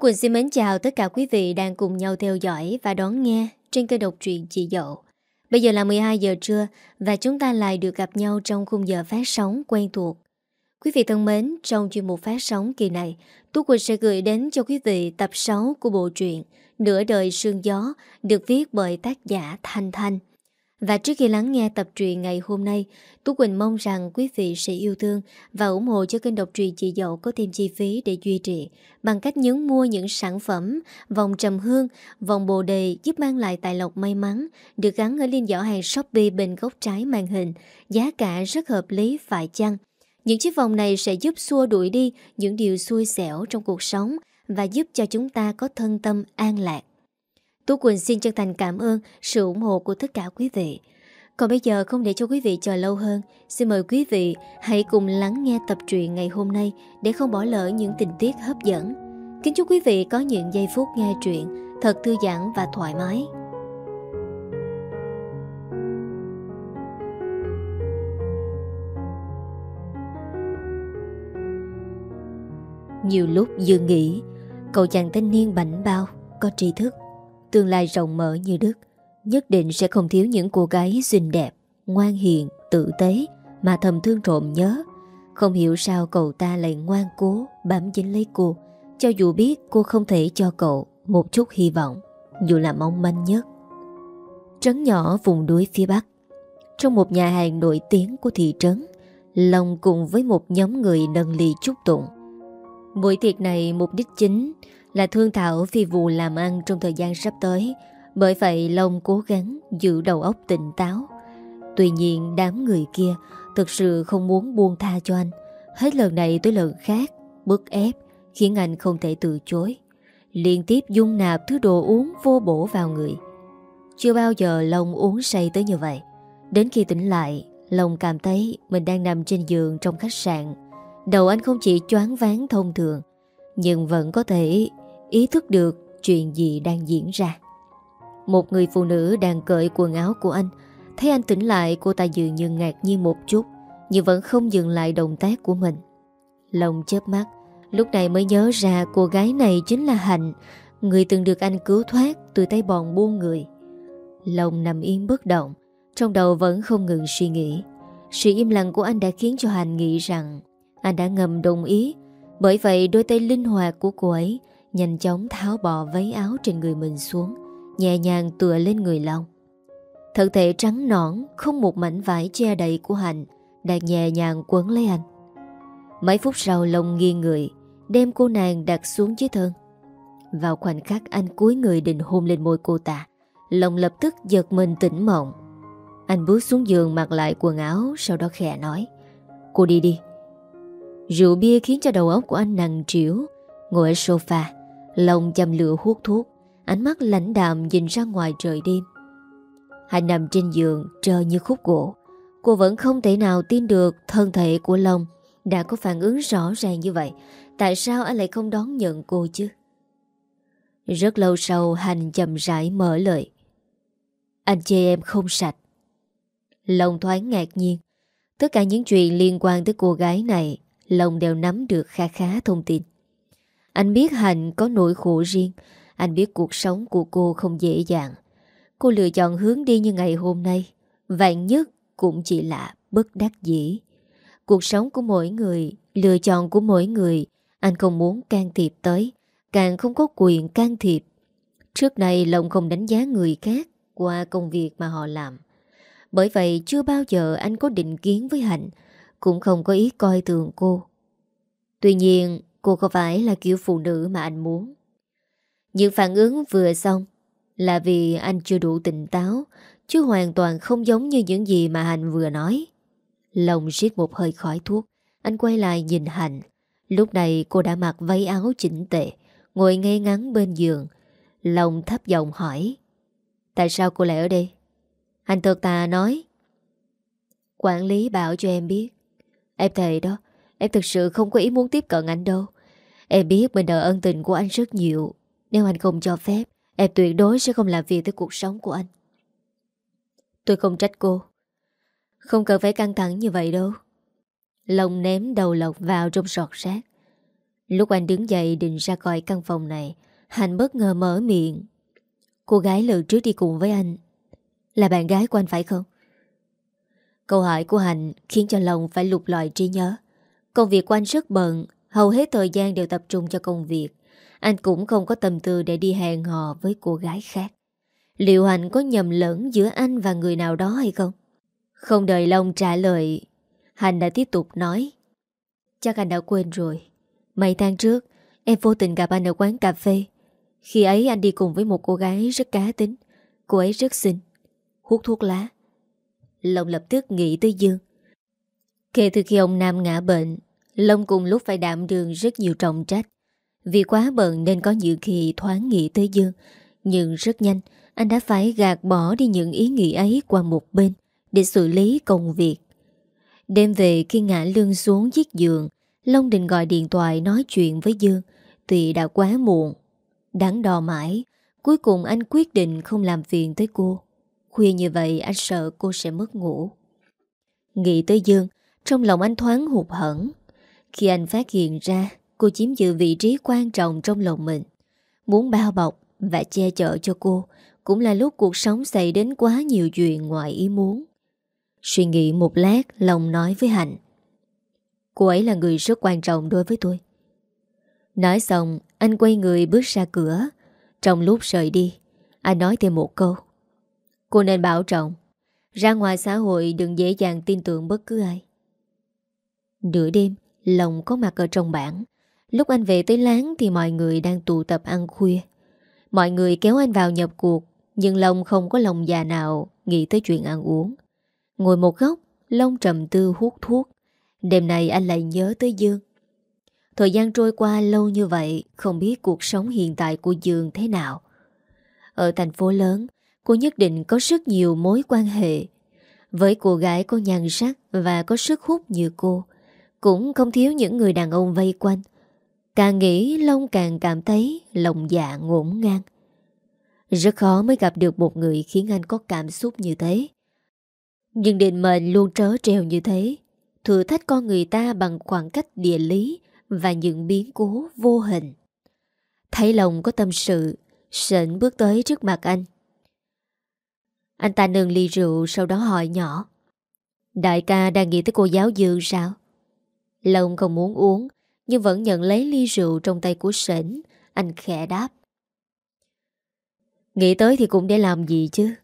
Quỳnh xin mến chào tất cả quý vị đang cùng nhau theo dõi và đón nghe trên kênh độc truyện Chị Dậu. Bây giờ là 12 giờ trưa và chúng ta lại được gặp nhau trong khung giờ phát sóng quen thuộc. Quý vị thân mến, trong chuyên mục phát sóng kỳ này, Tú Quỳnh sẽ gửi đến cho quý vị tập 6 của bộ truyện Nửa đời sương gió được viết bởi tác giả Thanh Thanh. Và trước khi lắng nghe tập truyện ngày hôm nay, Tú Quỳnh mong rằng quý vị sẽ yêu thương và ủng hộ cho kênh độc truyện chị dậu có thêm chi phí để duy trì bằng cách nhấn mua những sản phẩm vòng trầm hương, vòng bồ đề giúp mang lại tài lộc may mắn được gắn ở liên giỏ hàng Shopee bên góc trái màn hình, giá cả rất hợp lý phải chăng. Những chiếc vòng này sẽ giúp xua đuổi đi những điều xui xẻo trong cuộc sống và giúp cho chúng ta có thân tâm an lạc. Tú Quỳnh xin chân thành cảm ơn sự ủng hộ của tất cả quý vị. Còn bây giờ không để cho quý vị chờ lâu hơn, xin mời quý vị hãy cùng lắng nghe tập truyện ngày hôm nay để không bỏ lỡ những tình tiết hấp dẫn. Kính chúc quý vị có những giây phút nghe truyện thật thư giãn và thoải mái. Nhiều lúc dư nghĩ Cậu chàng thanh niên bảnh bao Có tri thức Tương lai rộng mở như Đức Nhất định sẽ không thiếu những cô gái xinh đẹp Ngoan hiền, tử tế Mà thầm thương trộm nhớ. Không hiểu sao cậu ta lại ngoan cố Bám dính lấy cô Cho dù biết cô không thể cho cậu Một chút hy vọng Dù là mong manh nhất. Trấn nhỏ vùng núi phía Bắc Trong một nhà hàng nổi tiếng của thị trấn Long cùng với một nhóm người nâng ly chúc tụng. Buổi tiệc này mục đích chính là thương thảo phi vụ làm ăn trong thời gian sắp tới. Bởi vậy Long cố gắng giữ đầu óc tỉnh táo. Tuy nhiên đám người kia thực sự không muốn buông tha cho anh. Hết lần này tới lần khác, bức ép khiến anh không thể từ chối. Liên tiếp dung nạp thứ đồ uống vô bổ vào người. Chưa bao giờ Long uống say tới như vậy. Đến khi tỉnh lại, Long cảm thấy mình đang nằm trên giường trong khách sạn Đầu anh không chỉ choáng váng thông thường Nhưng vẫn có thể ý thức được chuyện gì đang diễn ra. Một người phụ nữ đang cởi quần áo của anh, Thấy anh tỉnh lại, cô ta dường như ngạc nhiên một chút, Nhưng vẫn không dừng lại động tác của mình. Lòng chớp mắt, Lúc này mới nhớ ra cô gái này chính là Hạnh, Người từng được anh cứu thoát từ tay bọn buôn người. Lòng nằm yên bất động, Trong đầu vẫn không ngừng suy nghĩ. Sự im lặng của anh đã khiến cho Hạnh nghĩ rằng anh đã ngầm đồng ý, Bởi vậy đôi tay linh hoạt của cô ấy Nhanh chóng tháo bỏ váy áo trên người mình xuống, Nhẹ nhàng tựa lên người Long. Thân thể trắng nõn, Không một mảnh vải che đầy của Hạnh Đạt nhẹ nhàng quấn lấy anh. Mấy phút sau Long nghiêng người Đem cô nàng đặt xuống dưới thân. Vào khoảnh khắc anh cúi người định hôn lên môi cô ta, Long lập tức giật mình tỉnh mộng. Anh bước xuống giường mặc lại quần áo, Sau đó khẽ nói, Cô đi đi. Rượu bia khiến cho đầu óc của anh nặng trĩu, Ngồi ở sofa Lòng chầm lửa hút thuốc, Ánh mắt lãnh đạm nhìn ra ngoài trời đêm. Hành nằm trên giường, Trơ như khúc gỗ. Cô vẫn không thể nào tin được Thân thể của Long Đã có phản ứng rõ ràng như vậy. Tại sao anh lại không đón nhận cô chứ? Rất lâu sau Hành chậm rãi mở lời. Anh chê em không sạch. Lòng thoáng ngạc nhiên. Tất cả những chuyện liên quan tới cô gái này, Long đều nắm được khá khá thông tin. Anh biết Hạnh có nỗi khổ riêng. Anh biết cuộc sống của cô không dễ dàng. Cô lựa chọn hướng đi như ngày hôm nay. Vạn nhất cũng chỉ là bất đắc dĩ. Cuộc sống của mỗi người Lựa chọn của mỗi người Anh không muốn can thiệp tới. Càng không có quyền can thiệp. Trước này lòng không đánh giá người khác Qua công việc mà họ làm. Bởi vậy chưa bao giờ anh có định kiến với Hạnh cũng không có ý coi thường cô. Tuy nhiên, cô có phải là kiểu phụ nữ mà anh muốn. Những phản ứng vừa xong là vì anh chưa đủ tỉnh táo, chứ hoàn toàn không giống như những gì mà Hạnh vừa nói. Lòng riết một hơi khói thuốc, anh quay lại nhìn Hạnh. Lúc này cô đã mặc váy áo chỉnh tệ, ngồi ngay ngắn bên giường. Lòng thấp giọng hỏi, tại sao cô lại ở đây? Anh thật tà nói, quản lý bảo cho em biết, Em thầy đó Em thực sự không có ý muốn tiếp cận anh đâu. Em biết mình nợ ân tình của anh rất nhiều. Nếu anh không cho phép, Em tuyệt đối sẽ không làm việc tới cuộc sống của anh. Tôi không trách cô. Không cần phải căng thẳng như vậy đâu. Lòng ném đầu lọc vào trong sọt rác. Lúc anh đứng dậy định ra khỏi căn phòng này Hạnh bất ngờ mở miệng. Cô gái lần trước đi cùng với anh Là bạn gái của anh phải không? Câu hỏi của Hạnh khiến cho lòng phải lục lọi trí nhớ. Công việc của anh rất bận, Hầu hết thời gian đều tập trung cho công việc. Anh cũng không có tâm tư để đi hẹn hò với cô gái khác. Liệu Hạnh có nhầm lẫn giữa anh và người nào đó hay không? Không đợi Long trả lời, Hạnh đã tiếp tục nói. Chắc anh đã quên rồi. Mấy tháng trước, Em vô tình gặp anh ở quán cà phê. Khi ấy anh đi cùng với một cô gái rất cá tính. Cô ấy rất xinh, Hút thuốc lá. Long lập tức nghĩ tới Dương. Kể từ khi ông Nam ngã bệnh, Long cùng lúc phải đảm đường rất nhiều trọng trách. Vì quá bận nên có những khi thoáng nghĩ tới Dương. Nhưng rất nhanh, Anh đã phải gạt bỏ đi những ý nghĩ ấy qua một bên Để xử lý công việc. Đêm về khi ngã lưng xuống chiếc giường, Long định gọi điện thoại nói chuyện với Dương. Thì đã quá muộn, Đáng đò mãi, Cuối cùng anh quyết định không làm phiền tới cô. Khuya như vậy, anh sợ cô sẽ mất ngủ. Nghĩ tới Dương trong lòng anh thoáng hụt hẫng. Khi anh phát hiện ra, Cô chiếm giữ vị trí quan trọng trong lòng mình. Muốn bao bọc Và che chở cho cô Cũng là lúc cuộc sống xảy đến quá nhiều chuyện ngoài ý muốn. Suy nghĩ một lát, Lòng nói với Hạnh. Cô ấy là người rất quan trọng đối với tôi. Nói xong, Anh quay người bước ra cửa. Trong lúc rời đi, Anh nói thêm một câu. Cô nên bảo trọng. Ra ngoài xã hội đừng dễ dàng tin tưởng bất cứ ai. Nửa đêm, Lòng có mặt ở trong bản Lúc anh về tới láng thì mọi người đang tụ tập ăn khuya. Mọi người kéo anh vào nhập cuộc, Nhưng Long không có lòng già nào Nghĩ tới chuyện ăn uống. Ngồi một góc, Long trầm tư hút thuốc. Đêm này anh lại nhớ tới Dương. Thời gian trôi qua lâu như vậy, Không biết cuộc sống hiện tại của Dương thế nào. Ở thành phố lớn, Cô nhất định có rất nhiều mối quan hệ. Với cô gái có nhan sắc Và có sức hút như cô cũng không thiếu những người đàn ông vây quanh. Càng nghĩ, Long càng cảm thấy Lòng dạ ngổn ngang. Rất khó mới gặp được một người Khiến anh có cảm xúc như thế. Nhưng định mệnh luôn trớ treo như thế, Thử thách con người ta bằng khoảng cách địa lý Và những biến cố vô hình. Thấy lòng có tâm sự Sệnh bước tới trước mặt anh. Anh ta nâng ly rượu, Sau đó hỏi nhỏ. Đại ca đang nghĩ tới cô giáo Dương sao? Lòng không muốn uống, Nhưng vẫn nhận lấy ly rượu trong tay của sển Anh khẽ đáp. Nghĩ tới thì cũng để làm gì chứ?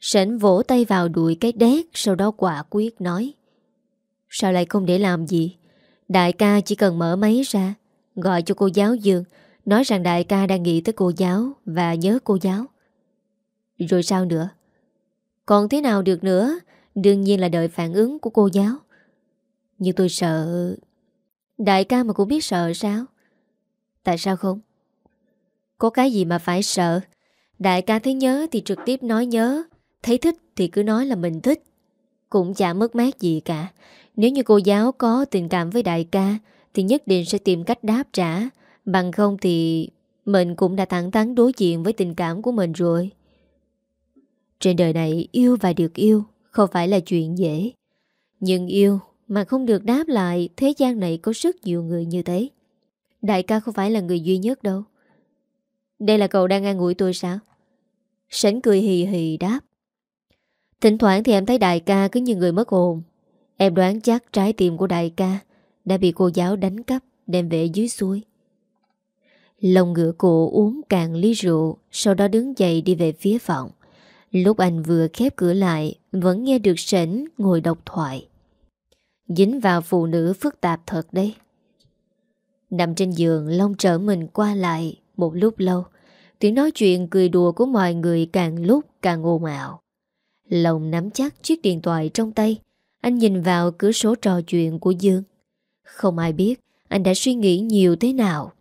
Sển vỗ tay vào đuổi cái đét, Sau đó quả quyết nói. Sao lại không để làm gì? Đại ca chỉ cần mở máy ra, Gọi cho cô giáo Dương, Nói rằng đại ca đang nghĩ tới cô giáo Và nhớ cô giáo. Rồi sao nữa? Còn thế nào được nữa? Đương nhiên là đợi phản ứng của cô giáo. Nhưng tôi sợ Đại ca mà cũng biết sợ sao? Tại sao không? Có cái gì mà phải sợ? Đại ca thấy nhớ thì trực tiếp nói nhớ, Thấy thích thì cứ nói là mình thích. Cũng chả mất mát gì cả. Nếu như cô giáo có tình cảm với đại ca Thì nhất định sẽ tìm cách đáp trả. Bằng không thì Mình cũng đã thẳng thắn đối diện với tình cảm của mình rồi. Trên đời này yêu và được yêu Không phải là chuyện dễ. Nhưng yêu mà không được đáp lại, Thế gian này có rất nhiều người như thế. Đại ca không phải là người duy nhất đâu. Đây là cậu đang an ủi tôi sao? Sánh cười hì hì đáp. Thỉnh thoảng thì em thấy đại ca cứ như người mất hồn. Em đoán chắc trái tim của đại ca Đã bị cô giáo đánh cắp, Đem về dưới suối. Lòng ngựa cổ uống cạn ly rượu, Sau đó đứng dậy đi về phía phòng. Lúc anh vừa khép cửa lại, Vẫn nghe được sảnh ngồi đọc thoại. Dính vào phụ nữ phức tạp thật đấy. Nằm trên giường, Long trở mình qua lại Một lúc lâu. Tiếng nói chuyện cười đùa của mọi người càng lúc càng ồn ào. Lòng nắm chắc chiếc điện thoại trong tay. Anh nhìn vào cửa sổ trò chuyện của Dương. Không ai biết Anh đã suy nghĩ nhiều thế nào.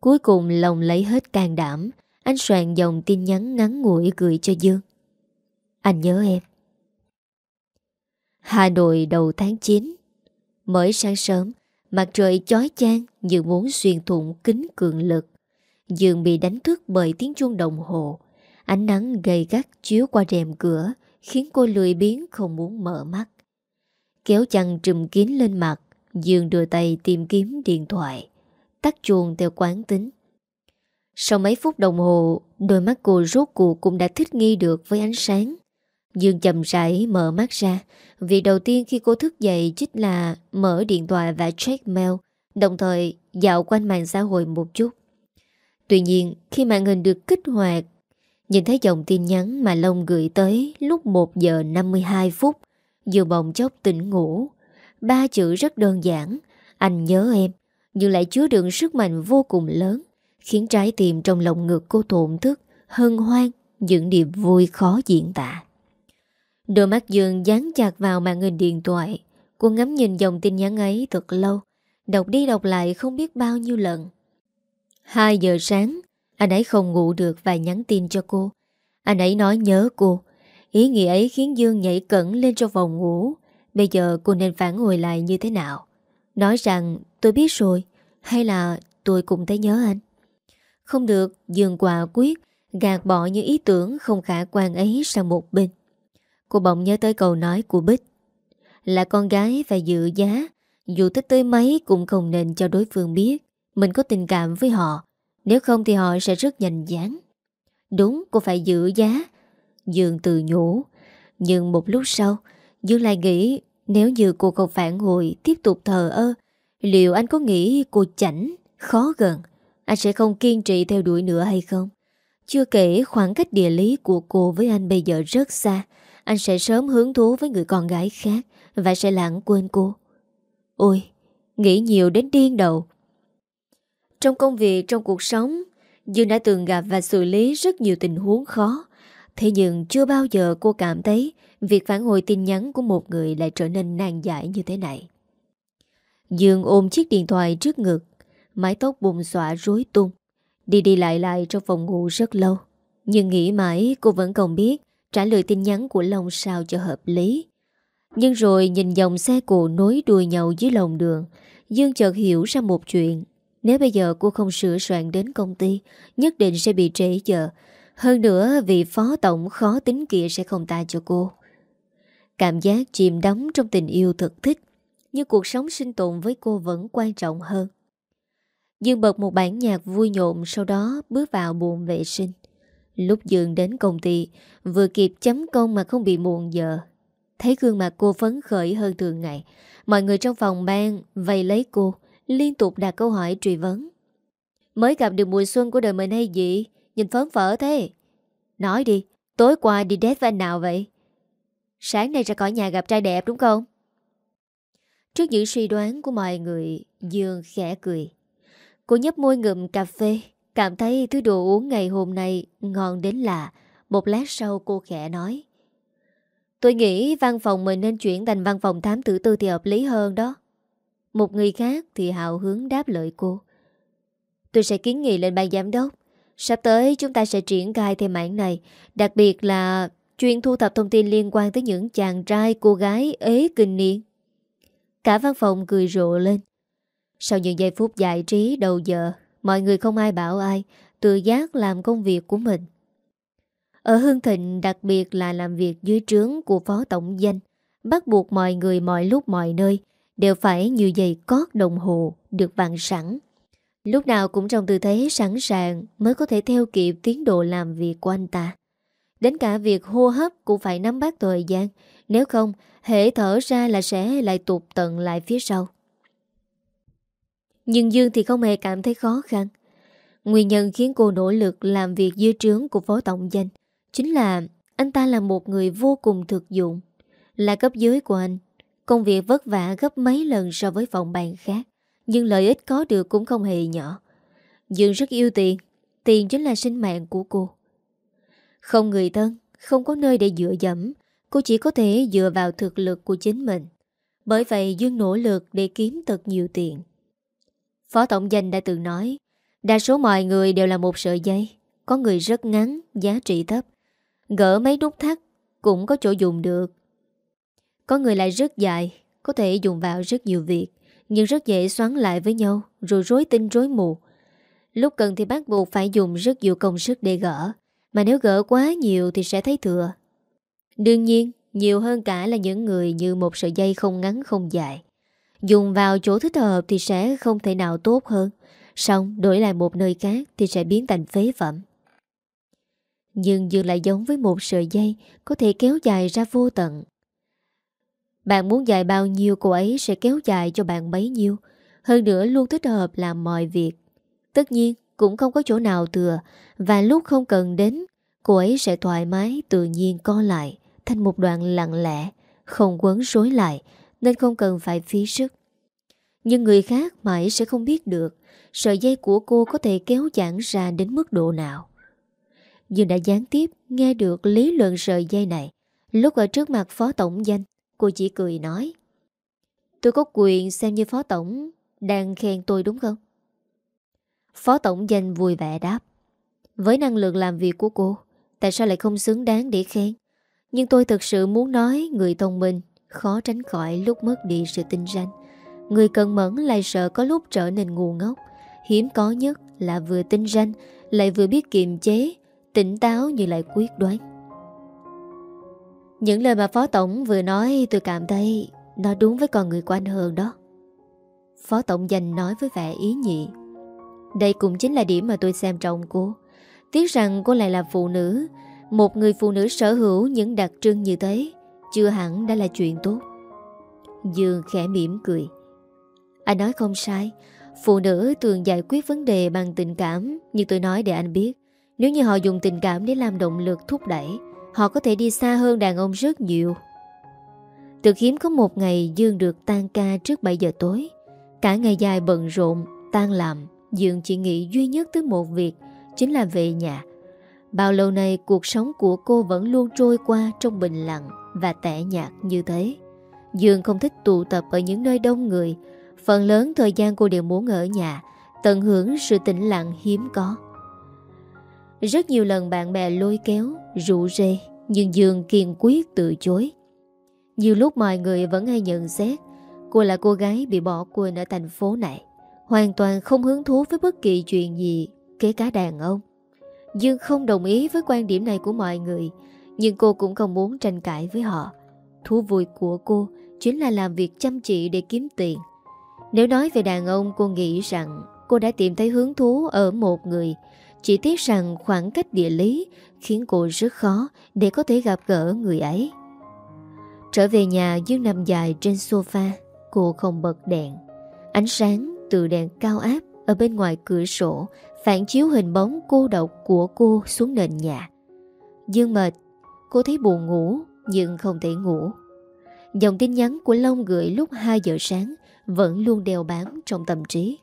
Cuối cùng lòng lấy hết can đảm. Anh soạn dòng tin nhắn ngắn ngủi gửi cho Dương. Anh nhớ em. Hà Nội đầu tháng 9 Mới sáng sớm Mặt trời chói chang như muốn xuyên thủng kính cường lực Dương bị đánh thức bởi tiếng chuông đồng hồ Ánh nắng gầy gắt chiếu qua rèm cửa Khiến cô lười biến không muốn mở mắt Kéo chăn trùm kín lên mặt Dương đưa tay tìm kiếm điện thoại tắt chuồng theo quán tính. Sau mấy phút đồng hồ, đôi mắt cô rốt cuộc cũng đã thích nghi được với ánh sáng. Dương chậm rãi mở mắt ra. Việc đầu tiên khi cô thức dậy chính là mở điện thoại và check mail, đồng thời dạo quanh mạng xã hội một chút. Tuy nhiên, khi màn hình được kích hoạt, nhìn thấy dòng tin nhắn mà Long gửi tới lúc 1 giờ 52 phút, Dương bồng chốc tỉnh ngủ. Ba chữ rất đơn giản, anh nhớ em, nhưng lại chứa đựng sức mạnh vô cùng lớn, khiến trái tim trong lòng ngực cô thổn thức, hân hoan, những niềm vui khó diễn tả. Đôi mắt Dương dán chặt vào màn hình điện thoại, cô ngắm nhìn dòng tin nhắn ấy thật lâu, đọc đi đọc lại không biết bao nhiêu lần. 2 giờ sáng, anh ấy không ngủ được và nhắn tin cho cô. Anh ấy nói nhớ cô. Ý nghĩa ấy khiến Dương nhảy cẩn lên trong phòng ngủ. Bây giờ cô nên phản hồi lại như thế nào? Nói rằng tôi biết rồi, hay là tôi cũng thấy nhớ anh? Không được, Dương quả quyết, gạt bỏ những ý tưởng không khả quan ấy sang một bên. Cô bỗng nhớ tới câu nói của Bích. Là con gái phải dự giá, dù thích tới mấy cũng không nên cho đối phương biết mình có tình cảm với họ. Nếu không thì họ sẽ rất nhanh dáng Đúng, cô phải giữ giá. Dương từ nhủ. Nhưng một lúc sau, Dương lại nghĩ nếu như cô không phản hồi, tiếp tục thờ ơ, liệu anh có nghĩ cô chảnh, khó gần, anh sẽ không kiên trì theo đuổi nữa hay không? Chưa kể khoảng cách địa lý của cô với anh bây giờ rất xa, anh sẽ sớm hứng thú với người con gái khác và sẽ lãng quên cô. Ôi, nghĩ nhiều đến điên đầu. Trong công việc, trong cuộc sống, Dương đã từng gặp và xử lý rất nhiều tình huống khó. Thế nhưng chưa bao giờ cô cảm thấy việc phản hồi tin nhắn của một người lại trở nên nan giải như thế này. Dương ôm chiếc điện thoại trước ngực, mái tóc bùng xỏa rối tung. Đi đi lại lại trong phòng ngủ rất lâu. Nhưng nghĩ mãi cô vẫn còn biết trả lời tin nhắn của Long sao cho hợp lý. Nhưng rồi nhìn dòng xe cộ nối đuôi nhau dưới lòng đường, Dương chợt hiểu ra một chuyện. Nếu bây giờ cô không sửa soạn đến công ty, nhất định sẽ bị trễ giờ. Hơn nữa, vị phó tổng khó tính kia sẽ không ta cho cô. Cảm giác chìm đắm trong tình yêu thật thích, nhưng cuộc sống sinh tồn với cô vẫn quan trọng hơn. Dương bật một bản nhạc vui nhộn sau đó bước vào buồng vệ sinh. Lúc Dương đến công ty, vừa kịp chấm công mà không bị muộn giờ. Thấy gương mặt cô phấn khởi hơn thường ngày, mọi người trong phòng ban vây lấy cô, liên tục đặt câu hỏi truy vấn. Mới gặp được mùa xuân của đời mình hay gì? Nhìn phấn phở thế. Nói đi, tối qua đi date với anh nào vậy? Sáng nay ra khỏi nhà gặp trai đẹp đúng không? Trước những suy đoán của mọi người, Dương khẽ cười. Cô nhấp môi ngụm cà phê, cảm thấy thứ đồ uống ngày hôm nay ngon đến lạ. Một lát sau cô khẽ nói. Tôi nghĩ văn phòng mình nên chuyển thành văn phòng thám tử tư thì hợp lý hơn đó. Một người khác thì hào hứng đáp lời cô. Tôi sẽ kiến nghị lên ban giám đốc. Sắp tới chúng ta sẽ triển khai thêm mảng này, đặc biệt là chuyên thu thập thông tin liên quan tới những chàng trai, cô gái ế kinh niên. Cả văn phòng cười rộ lên. Sau những giây phút giải trí đầu giờ, mọi người không ai bảo ai, tự giác làm công việc của mình. Ở Hương Thịnh đặc biệt là làm việc dưới trướng của Phó Tổng Danh, bắt buộc mọi người mọi lúc mọi nơi đều phải như giày cót đồng hồ được vặn sẵn. Lúc nào cũng trong tư thế sẵn sàng mới có thể theo kịp tiến độ làm việc của anh ta. Đến cả việc hô hấp cũng phải nắm bắt thời gian, nếu không, hệ thở ra là sẽ lại tụt tận lại phía sau. Nhưng Dương thì không hề cảm thấy khó khăn. Nguyên nhân khiến cô nỗ lực làm việc dưới trướng của Phó Tổng Danh chính là anh ta là một người vô cùng thực dụng, là cấp dưới của anh, Công việc vất vả gấp mấy lần so với phòng bàn khác Nhưng lợi ích có được cũng không hề nhỏ. Dương rất yêu tiền Tiền chính là sinh mạng của cô. Không người thân Không có nơi để dựa dẫm Cô chỉ có thể dựa vào thực lực của chính mình. Bởi vậy Dương nỗ lực để kiếm thật nhiều tiền. Phó Tổng Danh đã từng nói Đa số mọi người đều là một sợi dây Có người rất ngắn, giá trị thấp Gỡ mấy nút thắt Cũng có chỗ dùng được có người lại rất dài, có thể dùng vào rất nhiều việc, nhưng rất dễ xoắn lại với nhau, rồi rối tinh rối mù. Lúc cần thì bắt buộc phải dùng rất nhiều công sức để gỡ, mà nếu gỡ quá nhiều thì sẽ thấy thừa. Đương nhiên, nhiều hơn cả là những người như một sợi dây không ngắn không dài. Dùng vào chỗ thích hợp thì sẽ không thể nào tốt hơn. Xong, đổi lại một nơi khác Thì sẽ biến thành phế phẩm. Nhưng dường lại giống với một sợi dây Có thể kéo dài ra vô tận. Bạn muốn dài bao nhiêu, Cô ấy sẽ kéo dài cho bạn bấy nhiêu. Hơn nữa, luôn thích hợp làm mọi việc. Tất nhiên, cũng không có chỗ nào thừa. Và lúc không cần đến, Cô ấy sẽ thoải mái tự nhiên co lại Thành một đoạn lặng lẽ, Không quấn rối lại nên không cần phải phí sức. Nhưng người khác mãi sẽ không biết được Sợi dây của cô có thể kéo giãn ra đến mức độ nào. Dương đã gián tiếp nghe được lý luận sợi dây này, Lúc ở trước mặt phó tổng danh, Cô chỉ cười nói, Tôi có quyền xem như phó tổng Đang khen tôi đúng không? Phó tổng danh vui vẻ đáp, Với năng lực làm việc của cô, Tại sao lại không xứng đáng để khen? Nhưng tôi thực sự muốn nói Người thông minh khó tránh khỏi lúc mất đi sự tinh ranh. Người cần mẫn lại sợ có lúc trở nên ngu ngốc. Hiếm có nhất là vừa tinh ranh, Lại vừa biết kiềm chế, Tỉnh táo như lại quyết đoán. Những lời mà Phó Tổng vừa nói, Tôi cảm thấy Nó đúng với con người của anh hường đó. Phó Tổng dành nói với vẻ ý nhị. Đây cũng chính là điểm mà tôi xem trọng cô. Tiếc rằng cô lại là phụ nữ, Một người phụ nữ sở hữu những đặc trưng như thế. Chưa hẳn đã là chuyện tốt. Dương khẽ mỉm cười. Anh nói không sai. Phụ nữ thường giải quyết vấn đề bằng tình cảm Như tôi nói để anh biết. Nếu như họ dùng tình cảm để làm động lực thúc đẩy Họ có thể đi xa hơn đàn ông rất nhiều. Từ hiếm có một ngày Dương được tan ca trước 7 giờ tối. Cả ngày dài bận rộn, tan làm Dương chỉ nghĩ duy nhất tới một việc Chính là về nhà. Bao lâu nay cuộc sống của cô vẫn luôn trôi qua trong bình lặng và tẻ nhạt như thế. Dương không thích tụ tập ở những nơi đông người. Phần lớn thời gian cô đều muốn ở nhà, Tận hưởng sự tĩnh lặng hiếm có. Rất nhiều lần bạn bè lôi kéo, Rủ rê, Nhưng Dương kiên quyết từ chối. Nhiều lúc mọi người vẫn hay nhận xét, Cô là cô gái bị bỏ quên ở thành phố này, Hoàn toàn không hứng thú với bất kỳ chuyện gì, Kể cả đàn ông. Dương không đồng ý với quan điểm này của mọi người nhưng cô cũng không muốn tranh cãi với họ. Thú vui của cô Chính là làm việc chăm chỉ để kiếm tiền. Nếu nói về đàn ông cô nghĩ rằng cô đã tìm thấy hứng thú ở một người. Chỉ tiếc rằng khoảng cách địa lý khiến cô rất khó để có thể gặp gỡ người ấy. Trở về nhà Dương nằm dài trên sofa Cô không bật đèn. Ánh sáng từ đèn cao áp ở bên ngoài cửa sổ phản chiếu hình bóng cô độc của cô xuống nền nhà. Dương mệt, cô thấy buồn ngủ nhưng không thể ngủ. Dòng tin nhắn của Long gửi lúc 2 giờ sáng vẫn luôn đeo bám trong tâm trí.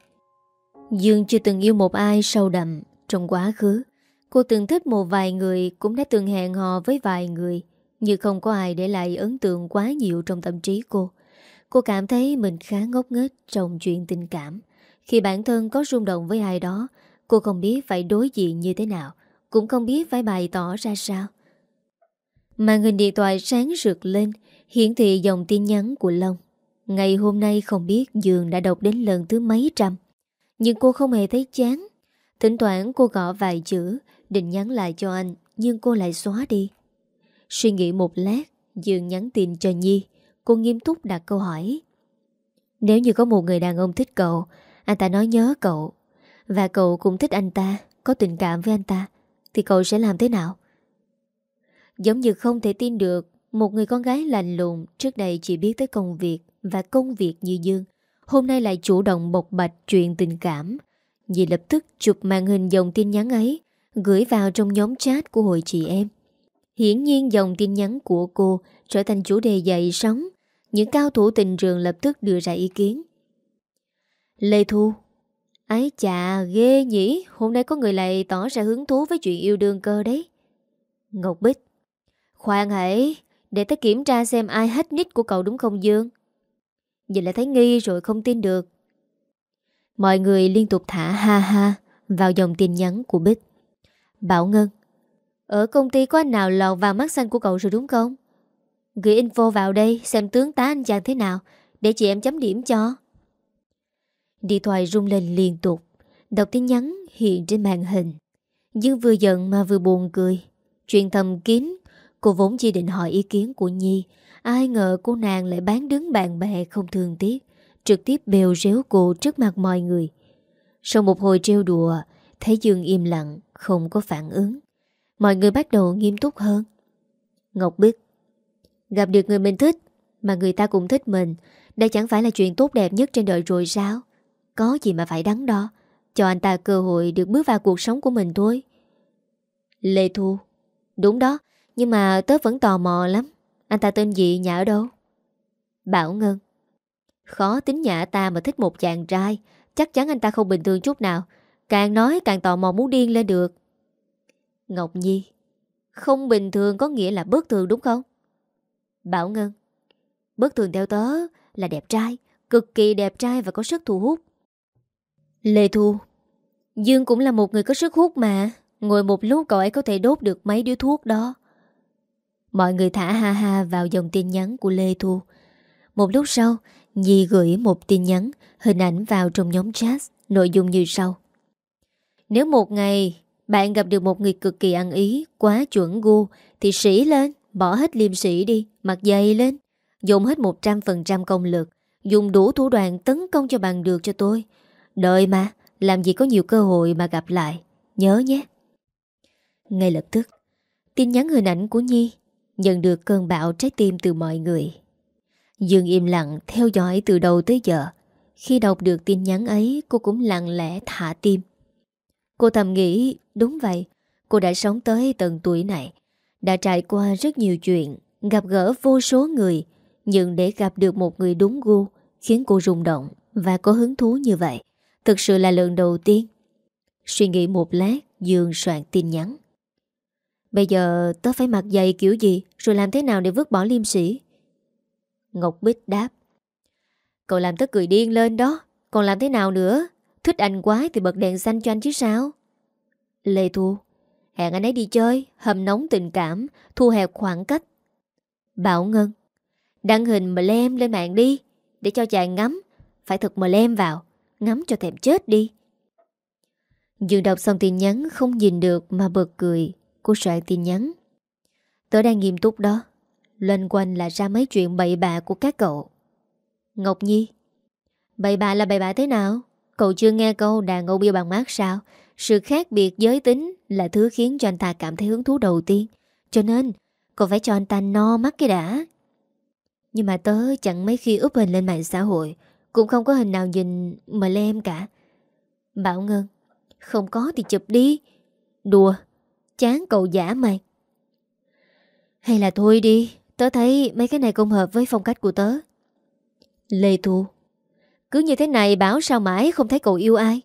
Dương chưa từng yêu một ai sâu đậm trong quá khứ. Cô từng thích một vài người cũng đã từng hẹn hò với vài người, nhưng không có ai để lại ấn tượng quá nhiều trong tâm trí cô. Cô cảm thấy mình khá ngốc nghếch trong chuyện tình cảm. Khi bản thân có rung động với ai đó, cô không biết phải đối diện như thế nào, cũng không biết phải bày tỏ ra sao. Màn hình điện thoại sáng rực lên, hiển thị dòng tin nhắn của Long. Ngày hôm nay không biết Dương đã đọc đến lần thứ mấy trăm. Nhưng cô không hề thấy chán. Thỉnh thoảng cô gõ vài chữ Định nhắn lại cho anh Nhưng cô lại xóa đi. Suy nghĩ một lát Dương nhắn tin cho Nhi. Cô nghiêm túc đặt câu hỏi. Nếu như có một người đàn ông thích cậu Anh ta nói nhớ cậu. Và cậu cũng thích anh ta Có tình cảm với anh ta Thì cậu sẽ làm thế nào? Giống như không thể tin được, Một người con gái lành lùng Trước đây chỉ biết tới công việc và công việc như Dương. Hôm nay lại chủ động bộc bạch chuyện tình cảm. Dì lập tức chụp màn hình dòng tin nhắn ấy, Gửi vào trong nhóm chat của hội chị em. Hiển nhiên dòng tin nhắn của cô Trở thành chủ đề dậy sóng. Những cao thủ tình trường lập tức đưa ra ý kiến. Lê Thu. Ái chà, ghê nhỉ. Hôm nay có người lại tỏ ra hứng thú với chuyện yêu đương cơ đấy. Ngọc Bích. Khoan hãy, Để tớ kiểm tra xem ai hết nick của cậu đúng không Dương? Nhìn lại thấy nghi rồi không tin được. Mọi người liên tục thả ha ha Vào dòng tin nhắn của Bích. Bảo Ngân, Ở công ty có anh nào lọt vào mắt xanh của cậu rồi đúng không? Gửi info vào đây Xem tướng tá anh chàng thế nào, Để chị em chấm điểm cho. Điện thoại rung lên liên tục, Đọc tin nhắn hiện trên màn hình. Dương vừa giận mà vừa buồn cười. Chuyện thầm kín Cô vốn chỉ định hỏi ý kiến của Nhi. Ai ngờ cô nàng lại bán đứng bạn bè không thương tiếc, Trực tiếp bèo réo cô trước mặt mọi người. Sau một hồi trêu đùa, Thấy Dương im lặng, Không có phản ứng. Mọi người bắt đầu nghiêm túc hơn. Ngọc Bích, Gặp được người mình thích, Mà người ta cũng thích mình, Đây chẳng phải là chuyện tốt đẹp nhất trên đời rồi sao? Có gì mà phải đắn đo, Cho anh ta cơ hội được bước vào cuộc sống của mình thôi. Lê Thu, Đúng đó nhưng mà tớ vẫn tò mò lắm. Anh ta tên gì nhà ở đâu? Bảo Ngân. Khó tính nhà ta mà thích một chàng trai. Chắc chắn anh ta không bình thường chút nào. Càng nói càng tò mò muốn điên lên được. Ngọc Nhi. Không bình thường có nghĩa là bất thường đúng không? Bảo Ngân. Bất thường theo tớ là đẹp trai, Cực kỳ đẹp trai và có sức thu hút. Lê Thu. Dương cũng là một người có sức hút mà. Ngồi một lúc cậu ấy có thể đốt được mấy điếu thuốc đó. Mọi người thả ha ha vào dòng tin nhắn của Lê Thu. Một lúc sau, Nhi gửi một tin nhắn, Hình ảnh vào trong nhóm chat, Nội dung như sau. Nếu một ngày bạn gặp được một người cực kỳ ăn ý, Quá chuẩn gu, Thì sĩ lên, Bỏ hết liêm sĩ đi, mặc dày lên. Dùng hết 100% công lực, Dùng đủ thủ đoạn tấn công cho bằng được cho tôi. Đợi mà, Làm gì có nhiều cơ hội mà gặp lại. Nhớ nhé. Ngay lập tức, Tin nhắn hình ảnh của Nhi Nhận được cơn bão trái tim từ mọi người. Dương im lặng, theo dõi từ đầu tới giờ. Khi đọc được tin nhắn ấy, Cô cũng lặng lẽ thả tim. Cô thầm nghĩ, đúng vậy, Cô đã sống tới tận tuổi này, Đã trải qua rất nhiều chuyện, Gặp gỡ vô số người, Nhưng để gặp được một người đúng gu Khiến cô rung động Và có hứng thú như vậy, Thực sự là lần đầu tiên. Suy nghĩ một lát, Dương soạn tin nhắn. Bây giờ tớ phải mặc giày kiểu gì, Rồi làm thế nào để vứt bỏ liêm sĩ Ngọc Bích đáp. Cậu làm tớ cười điên lên đó. Còn làm thế nào nữa? Thích anh quá thì bật đèn xanh cho anh chứ sao? Lê Thu. Hẹn anh ấy đi chơi Hầm nóng tình cảm, Thu hẹp khoảng cách. Bảo Ngân. Đăng hình mà lem lên mạng đi, Để cho chàng ngắm. Phải thật mà lem vào, Ngắm cho thèm chết đi. Dương đọc xong tin nhắn không nhìn được mà bật cười. Cô soạn tin nhắn. Tớ đang nghiêm túc đó. Loanh quanh là ra mấy chuyện bậy bạ của các cậu. Ngọc Nhi, Bậy bạ là bậy bạ thế nào? Cậu chưa nghe câu đàn ông yêu bằng mát sao? Sự khác biệt giới tính là thứ khiến cho anh ta cảm thấy hứng thú đầu tiên. Cho nên, cậu phải cho anh ta no mắt cái đã. Nhưng mà tớ chẳng mấy khi úp hình lên mạng xã hội, Cũng không có hình nào nhìn mà lem cả. Bảo Ngân, Không có thì chụp đi. Đùa. Chán cậu giả mày. Hay là thôi đi, Tớ thấy mấy cái này không hợp với phong cách của tớ. Lê Thu, Cứ như thế này bảo sao mãi không thấy cậu yêu ai?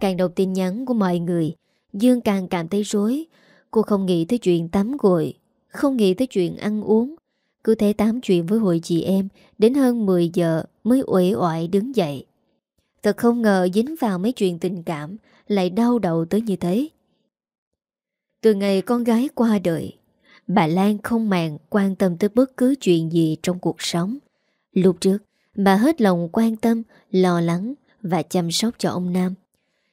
Càng đọc tin nhắn của mọi người, Dương càng cảm thấy rối. Cô không nghĩ tới chuyện tắm gội, Không nghĩ tới chuyện ăn uống. Cứ thế tám chuyện với hội chị em, Đến hơn 10 giờ mới uể oải đứng dậy. Thật không ngờ dính vào mấy chuyện tình cảm, Lại đau đầu tới như thế. Từ ngày con gái qua đời Bà Lan không màng quan tâm tới bất cứ chuyện gì trong cuộc sống. Lúc trước, bà hết lòng quan tâm, lo lắng và chăm sóc cho ông Nam.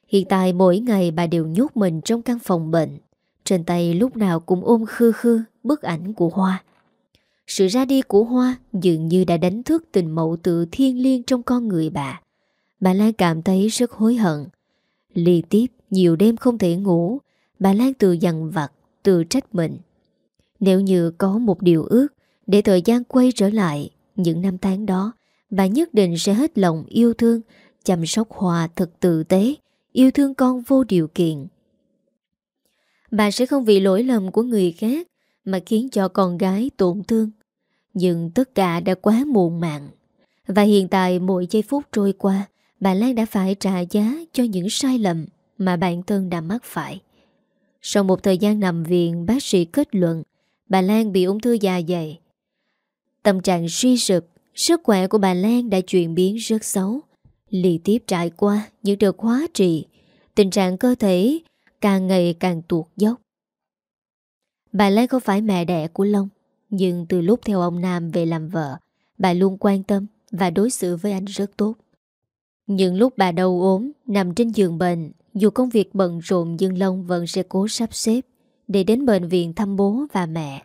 Hiện tại mỗi ngày bà đều nhốt mình trong căn phòng bệnh. Trên tay lúc nào cũng ôm khư khư bức ảnh của Hoa. Sự ra đi của Hoa dường như đã đánh thức tình mẫu tự thiên liêng trong con người bà. Bà Lan cảm thấy rất hối hận. Liên tiếp nhiều đêm không thể ngủ, bà Lan tự dằn vặt, tự trách mình. Nếu như có một điều ước để thời gian quay trở lại những năm tháng đó, bà nhất định sẽ hết lòng yêu thương, chăm sóc Hòa thật tử tế, yêu thương con vô điều kiện. Bà sẽ không vì lỗi lầm của người khác mà khiến cho con gái tổn thương. Nhưng tất cả đã quá muộn màng. Và hiện tại mỗi giây phút trôi qua, bà Lan đã phải trả giá cho những sai lầm mà bản thân đã mắc phải. Sau một thời gian nằm viện, bác sĩ kết luận bà Lan bị ung thư dạ dày. Tâm trạng suy sụp, sức khỏe của bà Lan đã chuyển biến rất xấu. Lì tiếp trải qua những đợt hóa trị, tình trạng cơ thể càng ngày càng tuột dốc. Bà Lan không phải mẹ đẻ của Long, nhưng từ lúc theo ông Nam về làm vợ, bà luôn quan tâm và đối xử với anh rất tốt. Những lúc bà đau ốm, nằm trên giường bệnh, dù công việc bận rộn nhưng Long vẫn sẽ cố sắp xếp để đến bệnh viện thăm bố và mẹ.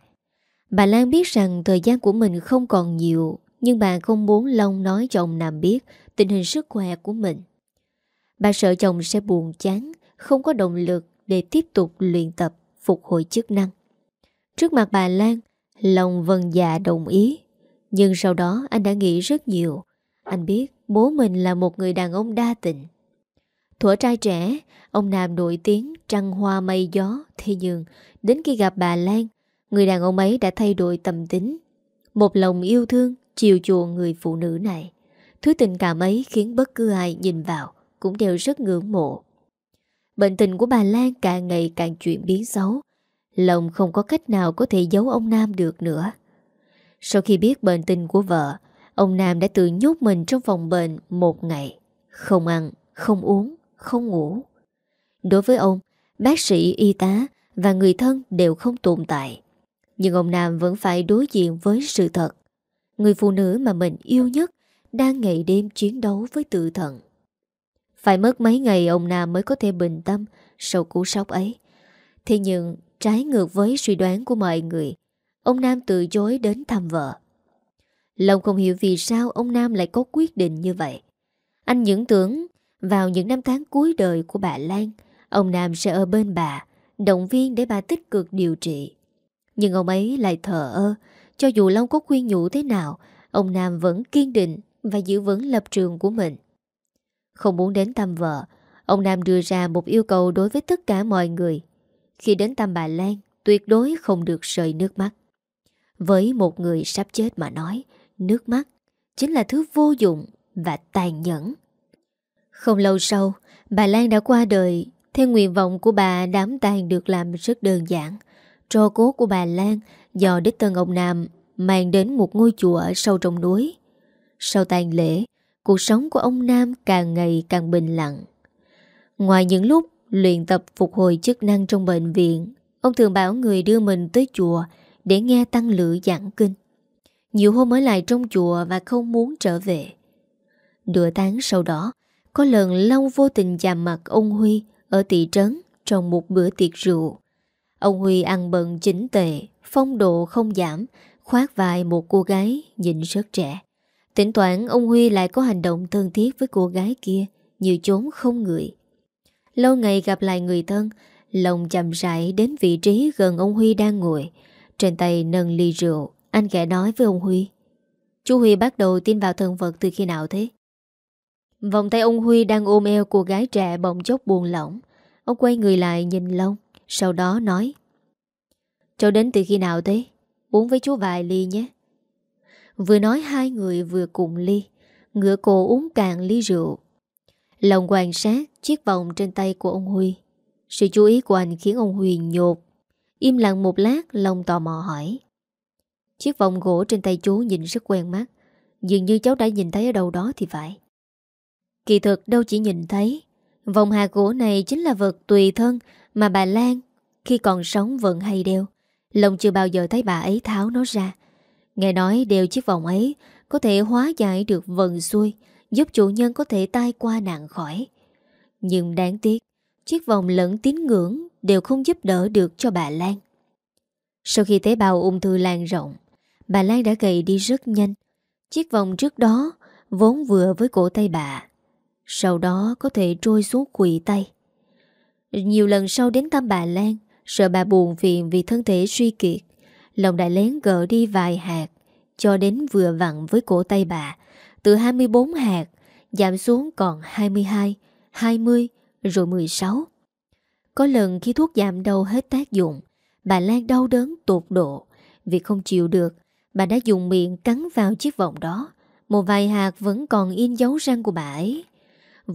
Bà Lan biết rằng thời gian của mình không còn nhiều, nhưng bà không muốn Long nói chồng ông Nam biết tình hình sức khỏe của mình. Bà sợ chồng sẽ buồn chán, không có động lực để tiếp tục luyện tập, phục hồi chức năng. Trước mặt bà Lan, Long vân dạ đồng ý. Nhưng sau đó anh đã nghĩ rất nhiều. Anh biết bố mình là một người đàn ông đa tình. Thuở trai trẻ, ông Nam nổi tiếng trăng hoa mây gió. Thế nhưng, đến khi gặp bà Lan, người đàn ông ấy đã thay đổi tâm tính. Một lòng yêu thương, chiều chuộng người phụ nữ này. Thứ tình cảm ấy khiến bất cứ ai nhìn vào cũng đều rất ngưỡng mộ. Bệnh tình của bà Lan càng ngày càng chuyển biến xấu. Lòng không có cách nào có thể giấu ông Nam được nữa. Sau khi biết bệnh tình của vợ, ông Nam đã tự nhốt mình trong phòng bệnh một ngày. Không ăn, không uống, không ngủ. Đối với ông, bác sĩ, y tá và người thân đều không tồn tại. Nhưng ông Nam vẫn phải đối diện với sự thật. Người phụ nữ mà mình yêu nhất đang ngày đêm chiến đấu với tự thận. Phải mất mấy ngày ông Nam mới có thể bình tâm sau cú sốc ấy. Thế nhưng, trái ngược với suy đoán của mọi người, ông Nam từ chối đến thăm vợ. Lòng không hiểu vì sao ông Nam lại có quyết định như vậy. Anh những tưởng vào những năm tháng cuối đời của bà Lan, ông Nam sẽ ở bên bà, động viên để bà tích cực điều trị. Nhưng ông ấy lại thờ ơ, cho dù Long có khuyên nhủ thế nào, ông Nam vẫn kiên định và giữ vững lập trường của mình. Không muốn đến thăm vợ, ông Nam đưa ra một yêu cầu đối với tất cả mọi người. Khi đến thăm bà Lan, tuyệt đối không được rời nước mắt. Với một người sắp chết mà nói, nước mắt chính là thứ vô dụng và tàn nhẫn. Không lâu sau, bà Lan đã qua đời. Theo nguyện vọng của bà, đám tang được làm rất đơn giản. Trò cố của bà Lan do đích thân ông Nam mang đến một ngôi chùa ở sâu trong núi. Sau tang lễ, cuộc sống của ông Nam càng ngày càng bình lặng. Ngoài những lúc luyện tập phục hồi chức năng trong bệnh viện, ông thường bảo người đưa mình tới chùa để nghe tăng lữ giảng kinh. Nhiều hôm ở lại trong chùa và không muốn trở về. Nửa tháng sau đó, có lần Long vô tình chạm mặt ông Huy ở thị trấn trong một bữa tiệc rượu. Ông Huy ăn bận chính tệ, phong độ không giảm, khoát vai một cô gái nhìn rất trẻ. Tỉnh toán ông Huy lại có hành động thân thiết với cô gái kia như trốn không người. Lâu ngày gặp lại người thân, lòng chậm rãi đến vị trí gần ông Huy đang ngồi. Trên tay nâng ly rượu, anh kẻ nói với ông Huy. Chú Huy bắt đầu tin vào thần vật từ khi nào thế? Vòng tay ông Huy đang ôm eo cô gái trẻ bỗng chốc buồn lỏng. Ông quay người lại nhìn Long, sau đó nói. Cháu đến từ khi nào thế? Uống với chú vài ly nhé. Vừa nói hai người vừa cùng ly, ngửa cổ uống cạn ly rượu. Lòng quan sát chiếc vòng trên tay của ông Huy. Sự chú ý của anh khiến ông Huy nhột. Im lặng một lát, Long tò mò hỏi. Chiếc vòng gỗ trên tay chú nhìn rất quen mắt. Dường như cháu đã nhìn thấy ở đâu đó thì phải. Kỳ thực đâu chỉ nhìn thấy. Vòng hạt gỗ này chính là vật tùy thân Mà bà Lan Khi còn sống vẫn hay đeo. Lòng chưa bao giờ thấy bà ấy tháo nó ra. Nghe nói đeo chiếc vòng ấy Có thể hóa giải được vần xuôi, Giúp chủ nhân có thể tai qua nạn khỏi. Nhưng đáng tiếc, Chiếc vòng lẫn tín ngưỡng Đều không giúp đỡ được cho bà Lan. Sau khi tế bào ung thư lan rộng, Bà Lan đã gầy đi rất nhanh. Chiếc vòng trước đó Vốn vừa với cổ tay bà sau đó có thể trôi xuống quỳ tay. Nhiều lần sau đến thăm bà Lan, Sợ bà buồn phiền vì thân thể suy kiệt, Lòng đã lén gỡ đi vài hạt, Cho đến vừa vặn với cổ tay bà. Từ 24 hạt, Giảm xuống còn 22 20 Rồi 16 Có lần khi thuốc giảm đau hết tác dụng, Bà Lan đau đớn tột độ. Vì không chịu được, Bà đã dùng miệng cắn vào chiếc vòng đó. Một vài hạt vẫn còn in dấu răng của bà ấy.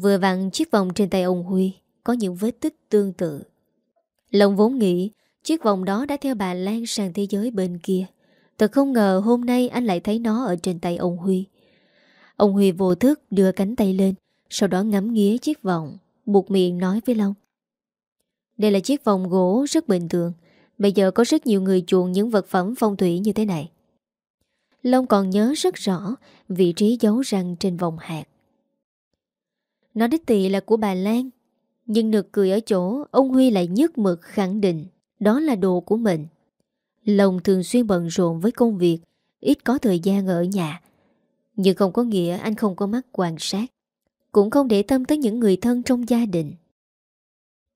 Vừa vặn chiếc vòng trên tay ông Huy Có những vết tích tương tự. Lòng vốn nghĩ Chiếc vòng đó đã theo bà Lan sang thế giới bên kia. Thật không ngờ hôm nay anh lại thấy nó ở trên tay ông Huy. Ông Huy vô thức đưa cánh tay lên, Sau đó ngắm nghía chiếc vòng, Buộc miệng nói với Long. Đây là chiếc vòng gỗ rất bình thường. Bây giờ có rất nhiều người chuộng những vật phẩm phong thủy như thế này. Long còn nhớ rất rõ vị trí dấu răng trên vòng hạt. Nó đích tị là của bà Lan. Nhưng nực cười ở chỗ, Ông Huy lại nhất mực khẳng định, Đó là đồ của mình. Lòng thường xuyên bận rộn với công việc, Ít có thời gian ở nhà. Nhưng không có nghĩa anh không có mắt quan sát, Cũng không để tâm tới những người thân trong gia đình.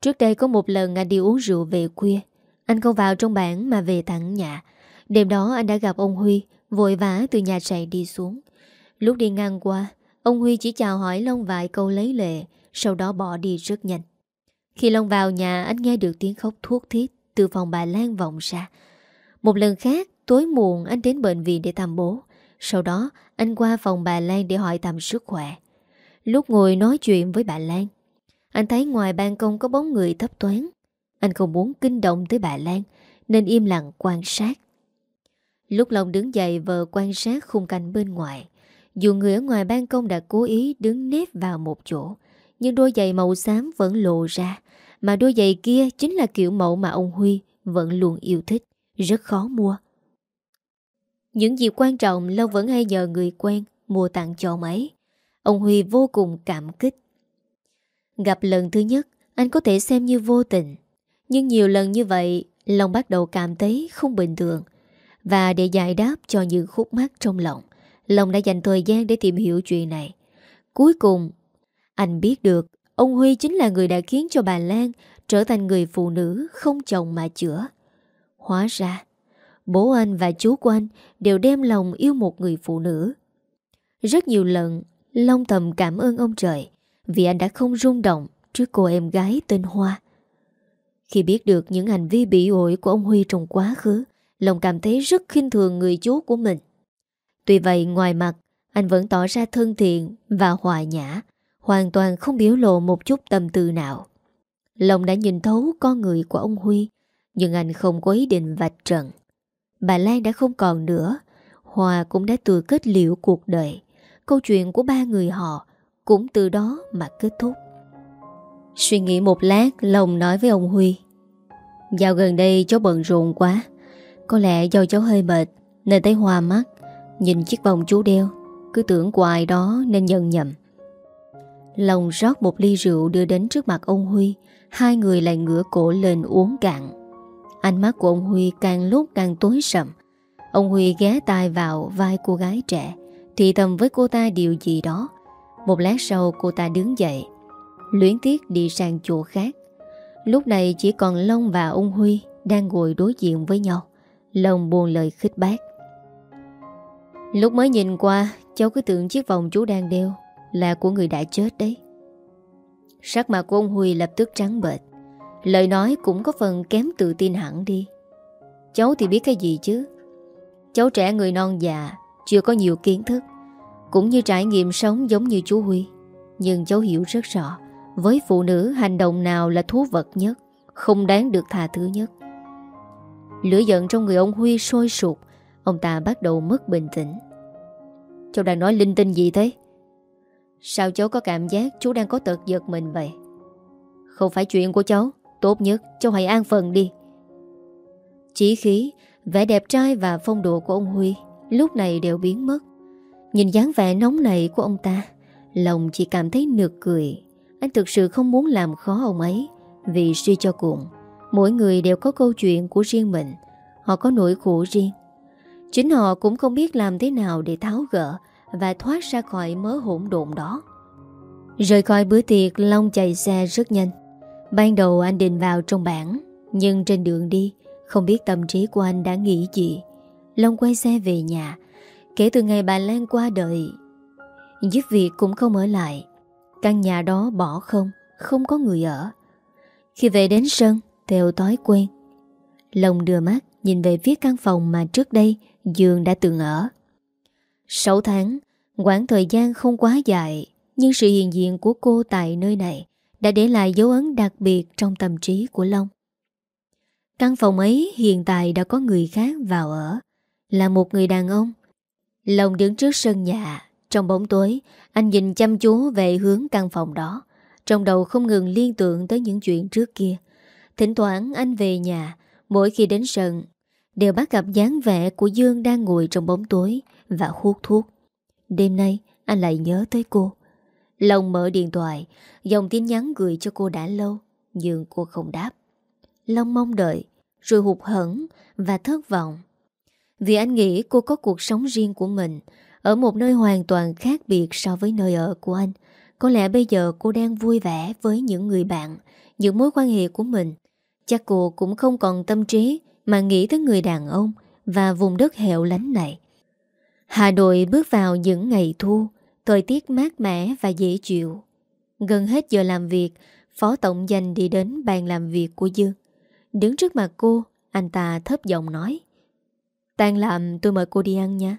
Trước đây có một lần anh đi uống rượu về khuya, Anh không vào trong bản mà về thẳng nhà. Đêm đó anh đã gặp ông Huy, Vội vã từ nhà chạy đi xuống. Lúc đi ngang qua Ông Huy chỉ chào hỏi Long vài câu lấy lệ, Sau đó bỏ đi rất nhanh. Khi Long vào nhà, anh nghe được tiếng khóc thuốc thiết Từ phòng bà Lan vọng ra. Một lần khác, tối muộn, anh đến bệnh viện để thăm bố. Sau đó, anh qua phòng bà Lan để hỏi thăm sức khỏe. Lúc ngồi nói chuyện với bà Lan, Anh thấy ngoài ban công có bóng người thấp toán Anh không muốn kinh động tới bà Lan, Nên im lặng quan sát. Lúc Long đứng dậy, vờ quan sát khung cảnh bên ngoài dù người ở ngoài ban công đã cố ý đứng nếp vào một chỗ, Nhưng đôi giày màu xám vẫn lộ ra. Mà đôi giày kia chính là kiểu mẫu mà ông Huy vẫn luôn yêu thích, Rất khó mua. Những dịp quan trọng lâu vẫn hay nhờ người quen mua tặng cho ông ấy. Ông Huy vô cùng cảm kích. Gặp lần thứ nhất, Anh có thể xem như vô tình. Nhưng nhiều lần như vậy lòng bắt đầu cảm thấy không bình thường và để giải đáp cho những khúc mắc trong lòng. Long đã dành thời gian để tìm hiểu chuyện này. Cuối cùng, Anh biết được Ông Huy chính là người đã khiến cho bà Lan Trở thành người phụ nữ không chồng mà chữa. Hóa ra, Bố anh và chú của anh Đều đem lòng yêu một người phụ nữ. Rất nhiều lần, Long thầm cảm ơn ông trời Vì anh đã không rung động Trước cô em gái tên Hoa. Khi biết được những hành vi bị ổi của ông Huy trong quá khứ, Long cảm thấy rất khinh thường người chú của mình. Tuy vậy, ngoài mặt, Anh vẫn tỏ ra thân thiện Và hòa nhã, Hoàn toàn không biểu lộ một chút tâm tư nào. Lòng đã nhìn thấu con người của ông Huy, Nhưng anh không có ý định vạch trần. Bà Lan đã không còn nữa. Hòa cũng đã tự kết liễu cuộc đời. Câu chuyện của ba người họ Cũng từ đó mà kết thúc. Suy nghĩ một lát Lòng nói với ông Huy. Dạo gần đây cháu bận rộn quá. Có lẽ do cháu hơi mệt, Nên thấy hoa mắt Nhìn chiếc vòng chú đeo, Cứ tưởng của ai đó nên nhận nhầm Lòng rót một ly rượu đưa đến trước mặt ông Huy, Hai người lại ngửa cổ lên uống cạn. Ánh mắt của ông Huy càng lúc càng tối sầm. Ông Huy ghé tai vào vai cô gái trẻ, Thì thầm với cô ta điều gì đó. Một lát sau cô ta đứng dậy, Luyến tiếc đi sang chỗ khác. Lúc này chỉ còn Long và ông Huy Đang ngồi đối diện với nhau, Lòng buồn lời khích bác. Lúc mới nhìn qua, Cháu cứ tưởng chiếc vòng chú đang đeo Là của người đã chết đấy. Sắc mặt của ông Huy lập tức trắng bệch. Lời nói cũng có phần kém tự tin hẳn đi. Cháu thì biết cái gì chứ? Cháu trẻ người non già, Chưa có nhiều kiến thức, Cũng như trải nghiệm sống giống như chú Huy. Nhưng cháu hiểu rất rõ, Với phụ nữ hành động nào là thú vật nhất, Không đáng được tha thứ nhất. Lửa giận trong người ông Huy sôi sụt Ông ta bắt đầu mất bình tĩnh. Cháu đang nói linh tinh gì thế? Sao cháu có cảm giác Chú đang có tật giật mình vậy? Không phải chuyện của cháu. Tốt nhất, cháu hãy an phần đi. Chỉ khí, Vẻ đẹp trai và phong độ của ông Huy Lúc này đều biến mất. Nhìn dáng vẻ nóng nảy của ông ta, Lòng chỉ cảm thấy nực cười. Anh thực sự không muốn làm khó ông ấy, Vì suy cho cùng, Mỗi người đều có câu chuyện của riêng mình. Họ có nỗi khổ riêng Chính họ cũng không biết làm thế nào để tháo gỡ Và thoát ra khỏi mớ hỗn độn đó. Rời khỏi bữa tiệc, Long chạy xe rất nhanh. Ban đầu anh định vào trong bản Nhưng trên đường đi, Không biết tâm trí của anh đã nghĩ gì. Long quay xe về nhà. Kể từ ngày bà Lan qua đời, Giúp việc cũng không ở lại. Căn nhà đó bỏ không Không có người ở. Khi về đến sân, theo thói quen. Long đưa mắt nhìn về phía căn phòng mà trước đây Dương đã từng ở. 6 tháng, quãng thời gian không quá dài, nhưng sự hiện diện của cô tại nơi này đã để lại dấu ấn đặc biệt trong tâm trí của Long. Căn phòng ấy hiện tại đã có người khác vào ở, là một người đàn ông. Long đứng trước sân nhà, trong bóng tối, anh nhìn chăm chú về hướng căn phòng đó, trong đầu không ngừng liên tưởng tới những chuyện trước kia. Thỉnh thoảng anh về nhà Mỗi khi đến sân Đều bắt gặp dáng vẻ của Dương đang ngồi trong bóng tối Và hút thuốc. Đêm nay anh lại nhớ tới cô. Lòng mở điện thoại Dòng tin nhắn gửi cho cô đã lâu Nhưng cô không đáp. Long mong đợi Rồi hụt hẫng và thất vọng. Vì anh nghĩ cô có cuộc sống riêng của mình Ở một nơi hoàn toàn khác biệt so với nơi ở của anh Có lẽ bây giờ cô đang vui vẻ với những người bạn, những mối quan hệ của mình. Chắc cô cũng không còn tâm trí mà nghĩ tới người đàn ông và vùng đất hẻo lánh này. Hà Nội bước vào những ngày thu, thời tiết mát mẻ và dễ chịu. Gần hết giờ làm việc, Phó Tổng Danh đi đến bàn làm việc của Dương. Đứng trước mặt cô, anh ta thấp giọng nói. Tan làm tôi mời cô đi ăn nha.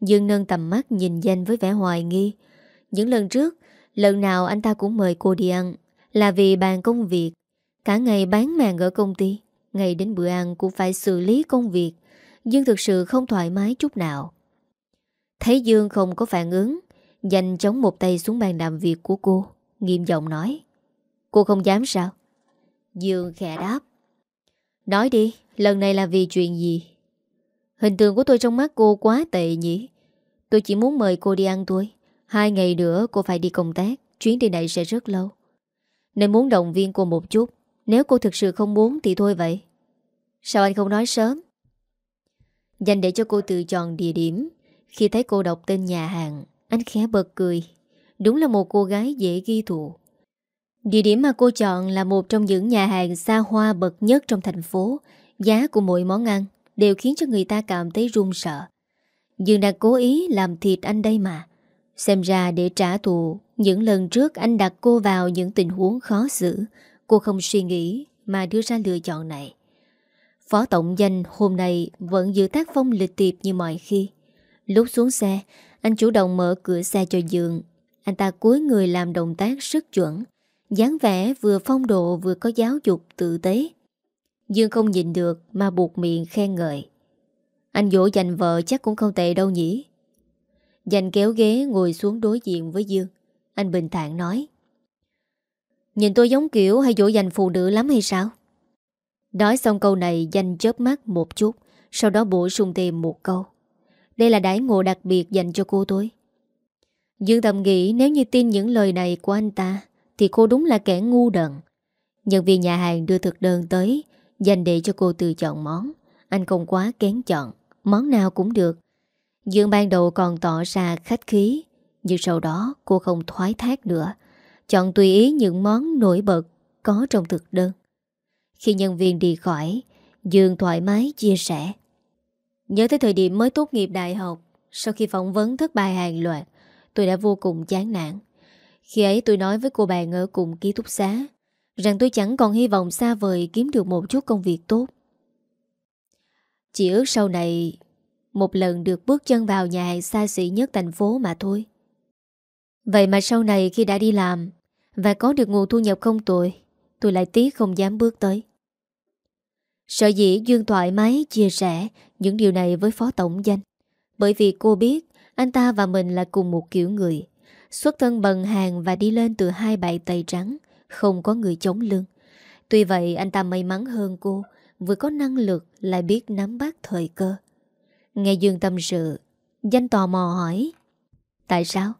Dương nâng tầm mắt nhìn Danh với vẻ hoài nghi. Những lần trước, lần nào anh ta cũng mời cô đi ăn là vì bàn công việc. Cả ngày bán màn ở công ty, ngày đến bữa ăn cũng phải xử lý công việc. Dương thực sự không thoải mái chút nào. Thấy Dương không có phản ứng, Dành chống một tay xuống bàn làm việc của cô, nghiêm giọng nói. Cô không dám sao? Dương khẽ đáp. Nói đi, lần này là vì chuyện gì? Hình tượng của tôi trong mắt cô quá tệ nhỉ? Tôi chỉ muốn mời cô đi ăn thôi. Hai ngày nữa cô phải đi công tác, chuyến đi này sẽ rất lâu. Nên muốn động viên cô một chút, nếu cô thực sự không muốn thì thôi vậy. Sao anh không nói sớm? Dành để cho cô tự chọn địa điểm. Khi thấy cô đọc tên nhà hàng, anh khẽ bật cười. Đúng là một cô gái dễ ghi thụ. Địa điểm mà cô chọn là một trong những nhà hàng xa hoa bậc nhất trong thành phố. Giá của mỗi món ăn đều khiến cho người ta cảm thấy run sợ. Dương đã cố ý làm thịt anh đây mà. Xem ra để trả thù, những lần trước anh đặt cô vào những tình huống khó xử, cô không suy nghĩ mà đưa ra lựa chọn này. Phó Tổng Danh hôm nay vẫn giữ tác phong lịch tiệp như mọi khi. Lúc xuống xe, anh chủ động mở cửa xe cho Dương. Anh ta cúi người làm động tác rất chuẩn, dáng vẻ vừa phong độ vừa có giáo dục tự tế. Dương không nhìn được mà buộc miệng khen ngợi. Anh dỗ dành vợ chắc cũng không tệ đâu nhỉ. Dành kéo ghế ngồi xuống đối diện với Dương. Anh bình thản nói. Nhìn tôi giống kiểu hay dỗ dành phụ nữ lắm hay sao? Nói xong câu này danh chớp mắt một chút, sau đó bổ sung thêm một câu. Đây là đãi ngộ đặc biệt dành cho cô tôi. Dương Tâm nghĩ nếu như tin những lời này của anh ta, thì cô đúng là kẻ ngu đần. Nhân viên nhà hàng đưa thực đơn tới, dành để cho cô tự chọn món. Anh không quá kén chọn, món nào cũng được. Dương ban đầu còn tỏ ra khách khí, nhưng sau đó cô không thoái thác nữa. Chọn tùy ý những món nổi bật có trong thực đơn. Khi nhân viên đi khỏi, Dương thoải mái chia sẻ. Nhớ tới thời điểm mới tốt nghiệp đại học, sau khi phỏng vấn thất bại hàng loạt, tôi đã vô cùng chán nản. Khi ấy tôi nói với cô bạn ở cùng ký túc xá, rằng tôi chẳng còn hy vọng xa vời kiếm được một chút công việc tốt. Chỉ ước sau này một lần được bước chân vào nhà hàng xa xỉ nhất thành phố mà thôi. Vậy mà sau này khi đã đi làm và có được nguồn thu nhập không tồi, tôi lại tiếc không dám bước tới. Sợ dĩ Dương thoải mái chia sẻ những điều này với Phó Tổng Danh. Bởi vì cô biết anh ta và mình là cùng một kiểu người. Xuất thân bần hàng và đi lên từ hai bại tay trắng, không có người chống lưng. Tuy vậy anh ta may mắn hơn cô, vừa có năng lực lại biết nắm bắt thời cơ. Nghe Dương tâm sự, Danh tò mò hỏi. Tại sao?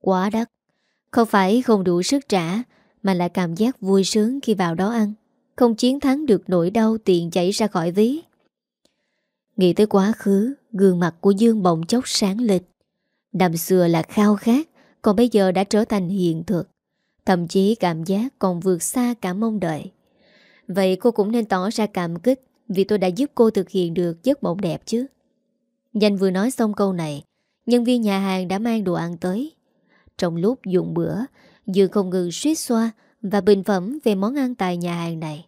Quá đắt. Không phải không đủ sức trả, mà là cảm giác vui sướng khi vào đó ăn. Không chiến thắng được nỗi đau tiền chảy ra khỏi ví. Nghĩ tới quá khứ, gương mặt của Dương bỗng chốc sáng lịch. Năm xưa là khao khát, còn bây giờ đã trở thành hiện thực. Thậm chí cảm giác còn vượt xa cả mong đợi. Vậy cô cũng nên tỏ ra cảm kích vì tôi đã giúp cô thực hiện được giấc mộng đẹp chứ. Danh vừa nói xong câu này, nhân viên nhà hàng đã mang đồ ăn tới. Trong lúc dùng bữa, Dương không ngừng suýt xoa và bình phẩm về món ăn tại nhà hàng này.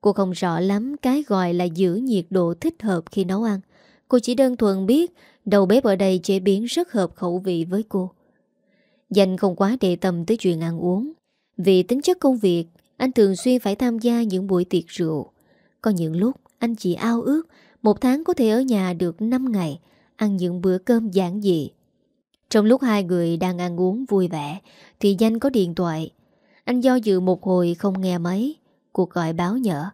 Cô không rõ lắm cái gọi là giữ nhiệt độ thích hợp khi nấu ăn. Cô chỉ đơn thuần biết đầu bếp ở đây chế biến rất hợp khẩu vị với cô. Danh không quá để tâm tới chuyện ăn uống. Vì tính chất công việc, anh thường xuyên phải tham gia những buổi tiệc rượu. Có những lúc anh chỉ ao ước một tháng có thể ở nhà được 5 ngày, ăn những bữa cơm giản dị. Trong lúc hai người đang ăn uống vui vẻ, thì Danh có điện thoại. Anh do dự một hồi không nghe mấy, cuộc gọi báo nhở.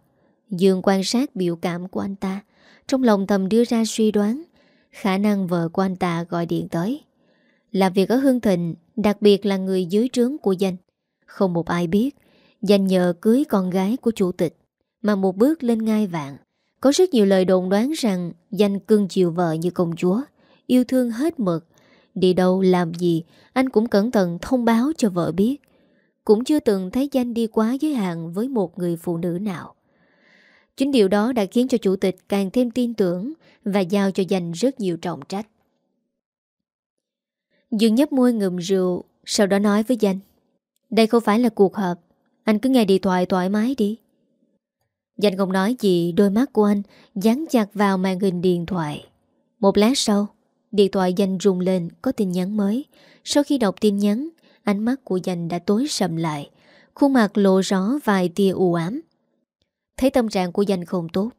Dương quan sát biểu cảm của anh ta, trong lòng thầm đưa ra suy đoán, khả năng vợ của anh ta gọi điện tới. là việc ở Hương Thịnh, đặc biệt là người dưới trướng của Danh. Không một ai biết, Danh nhờ cưới con gái của chủ tịch, mà một bước lên ngai vạn. Có rất nhiều lời đồn đoán rằng danh cưng chiều vợ như công chúa, yêu thương hết mực, Đi đâu, làm gì? Anh cũng cẩn thận thông báo cho vợ biết. Cũng chưa từng thấy danh đi quá giới hạn Với một người phụ nữ nào. Chính điều đó đã khiến cho chủ tịch Càng thêm tin tưởng Và giao cho danh rất nhiều trọng trách. Dương nhấp môi ngụm rượu, Sau đó nói với danh. Đây không phải là cuộc họp. Anh cứ nghe điện thoại thoải mái đi. Danh không nói gì, Đôi mắt của anh dán chặt vào màn hình điện thoại. Một lát sau Điện thoại danh rung lên, có tin nhắn mới. Sau khi đọc tin nhắn, Ánh mắt của danh đã tối sầm lại. Khuôn mặt lộ rõ vài tia u ám. Thấy tâm trạng của danh không tốt,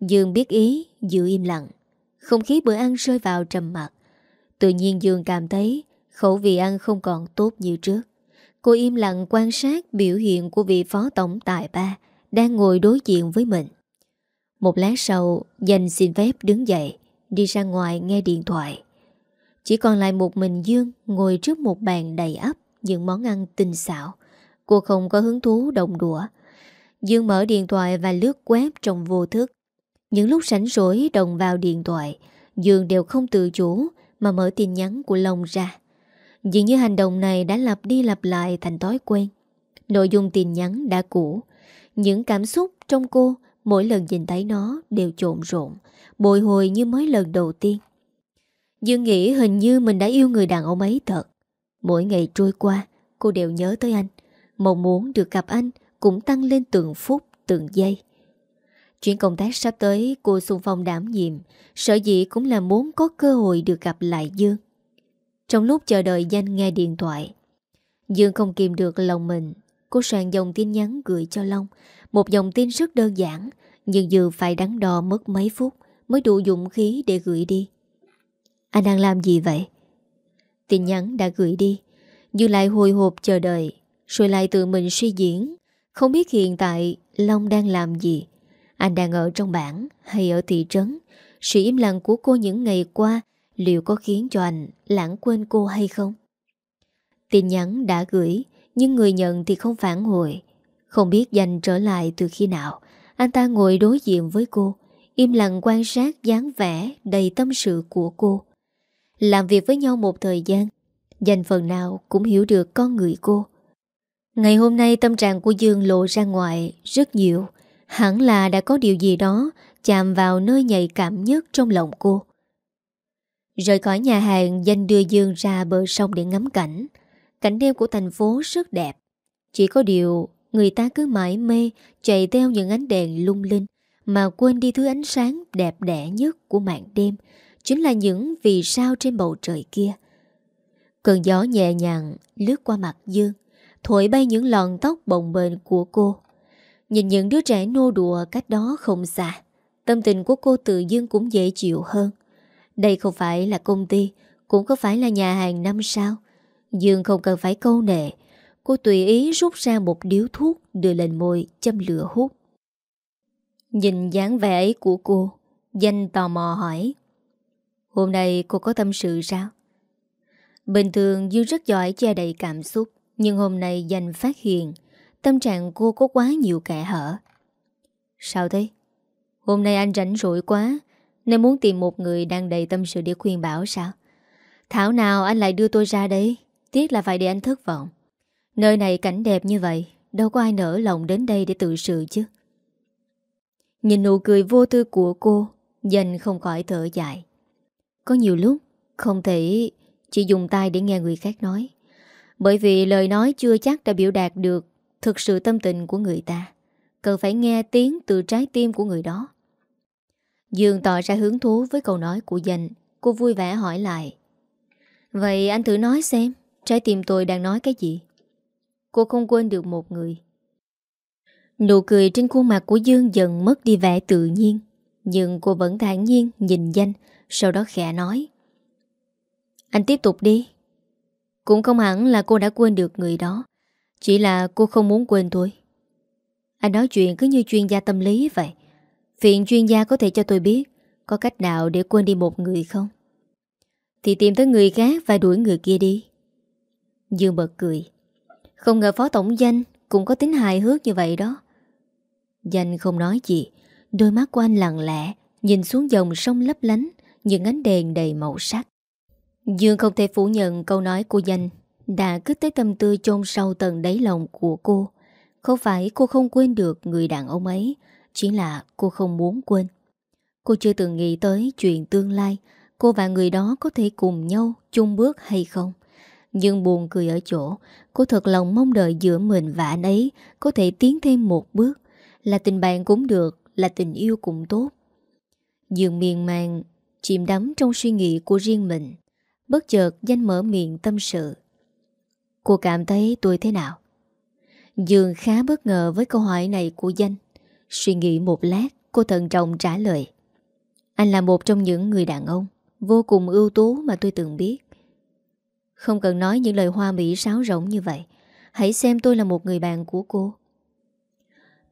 Dương biết ý, Giữ im lặng. Không khí bữa ăn rơi vào trầm mặt Tự nhiên Dương cảm thấy Khẩu vị ăn không còn tốt như trước. Cô im lặng quan sát biểu hiện của vị phó tổng tài ba Đang ngồi đối diện với mình. Một lát sau Danh xin phép đứng dậy. Đi ra ngoài nghe điện thoại. Chỉ còn lại một mình Dương Ngồi trước một bàn đầy ắp Những món ăn tinh xảo. Cô không có hứng thú đồng đũa. Dương mở điện thoại và lướt web trong vô thức. Những lúc rảnh rỗi đồng vào điện thoại, Dương đều không tự chủ Mà mở tin nhắn của Long ra. Dường như hành động này đã lặp đi lặp lại thành thói quen. Nội dung tin nhắn đã cũ. Những cảm xúc trong cô Mỗi lần nhìn thấy nó đều trộn rộn, Bồi hồi như mới lần đầu tiên. Dương nghĩ hình như mình đã yêu người đàn ông ấy thật. Mỗi ngày trôi qua, Cô đều nhớ tới anh. Mong muốn được gặp anh Cũng tăng lên từng phút, từng giây. Chuyện công tác sắp tới Cô xung Phong đảm nhiệm, Sở dĩ cũng là muốn có cơ hội được gặp lại Dương. Trong lúc chờ đợi danh nghe điện thoại, Dương không kìm được lòng mình. Cô soạn dòng tin nhắn gửi cho Long một dòng tin rất đơn giản, Nhưng Dương phải đắn đo mất mấy phút Mới đủ dụng khí để gửi đi. Anh đang làm gì vậy? Tin nhắn đã gửi đi dư lại hồi hộp chờ đợi, Rồi lại tự mình suy diễn. Không biết hiện tại Long đang làm gì. Anh đang ở trong bản hay ở thị trấn? Sự im lặng của cô những ngày qua Liệu có khiến cho anh lãng quên cô hay không? Tin nhắn đã gửi, Nhưng người nhận thì không phản hồi. Không biết dành trở lại từ khi nào. Anh ta ngồi đối diện với cô, Im lặng quan sát dáng vẻ đầy tâm sự của cô. Làm việc với nhau một thời gian Dành phần nào cũng hiểu được con người cô. Ngày hôm nay tâm trạng của Dương lộ ra ngoài rất nhiều. Hẳn là đã có điều gì đó chạm vào nơi nhạy cảm nhất trong lòng cô. Rời khỏi nhà hàng, Danh đưa Dương ra bờ sông để ngắm cảnh. Cảnh đêm của thành phố rất đẹp. Chỉ có điều Người ta cứ mãi mê Chạy theo những ánh đèn lung linh mà quên đi thứ ánh sáng đẹp đẽ nhất của màn đêm, chính là những vì sao trên bầu trời kia. Cơn gió nhẹ nhàng lướt qua mặt Dương, thổi bay những lọn tóc bồng bềnh của cô. Nhìn những đứa trẻ nô đùa cách đó không xa, tâm tình của cô tự dưng cũng dễ chịu hơn. Đây không phải là công ty, cũng không phải là nhà hàng năm sao. Dương không cần phải câu nệ, cô tùy ý rút ra một điếu thuốc, đưa lên môi, châm lửa hút. Nhìn dáng vẻ ấy của cô, Danh tò mò hỏi, Hôm nay cô có tâm sự sao? Bình thường Dương rất giỏi che đậy cảm xúc, Nhưng hôm nay Danh phát hiện Tâm trạng cô có quá nhiều kẻ hở Sao thế? Hôm nay anh rảnh rỗi quá, Nên muốn tìm một người đang đầy tâm sự để khuyên bảo sao? Thảo nào anh lại đưa tôi ra đây Tiếc là phải để anh thất vọng Nơi này cảnh đẹp như vậy, Đâu có ai nỡ lòng đến đây để tự sự chứ. Nhìn nụ cười vô tư của cô Dành không khỏi thở dài. Có nhiều lúc, Không thể chỉ dùng tay để nghe người khác nói. Bởi vì lời nói chưa chắc đã biểu đạt được Thực sự tâm tình của người ta. Cần phải nghe tiếng từ trái tim của người đó. Dương tỏ ra hứng thú với câu nói của dành Cô vui vẻ hỏi lại. Vậy anh thử nói xem, Trái tim tôi đang nói cái gì? Cô không quên được một người. Nụ cười trên khuôn mặt của Dương dần mất đi vẻ tự nhiên, Nhưng cô vẫn thản nhiên nhìn danh, Sau đó khẽ nói. Anh tiếp tục đi. Cũng không hẳn là cô đã quên được người đó, Chỉ là cô không muốn quên thôi. Anh nói chuyện cứ như chuyên gia tâm lý vậy. Phiền chuyên gia có thể cho tôi biết Có cách nào để quên đi một người không? Thì tìm tới người khác Và đuổi người kia đi. Dương bật cười. Không ngờ phó tổng danh Cũng có tính hài hước như vậy đó Danh không nói gì Đôi mắt của anh lặng lẽ Nhìn xuống dòng sông lấp lánh Những ánh đèn đầy màu sắc Dương không thể phủ nhận câu nói của danh đã kích tới tâm tư chôn sâu tầng đáy lòng của cô. Không phải cô không quên được người đàn ông ấy, chỉ là cô không muốn quên. Cô chưa từng nghĩ tới chuyện tương lai, cô và người đó có thể cùng nhau chung bước hay không. Nhưng buồn cười ở chỗ, cô thật lòng mong đợi giữa mình và anh ấy có thể tiến thêm một bước. Là tình bạn cũng được, là tình yêu cũng tốt. Dương miền màng, chìm đắm trong suy nghĩ của riêng mình. Bất chợt danh mở miệng tâm sự. Cô cảm thấy tôi thế nào? Dương khá bất ngờ với câu hỏi này của danh. Suy nghĩ một lát, cô thận trọng trả lời. Anh là một trong những người đàn ông vô cùng ưu tú mà tôi từng biết. Không cần nói những lời hoa mỹ sáo rỗng như vậy. Hãy xem tôi là một người bạn của cô.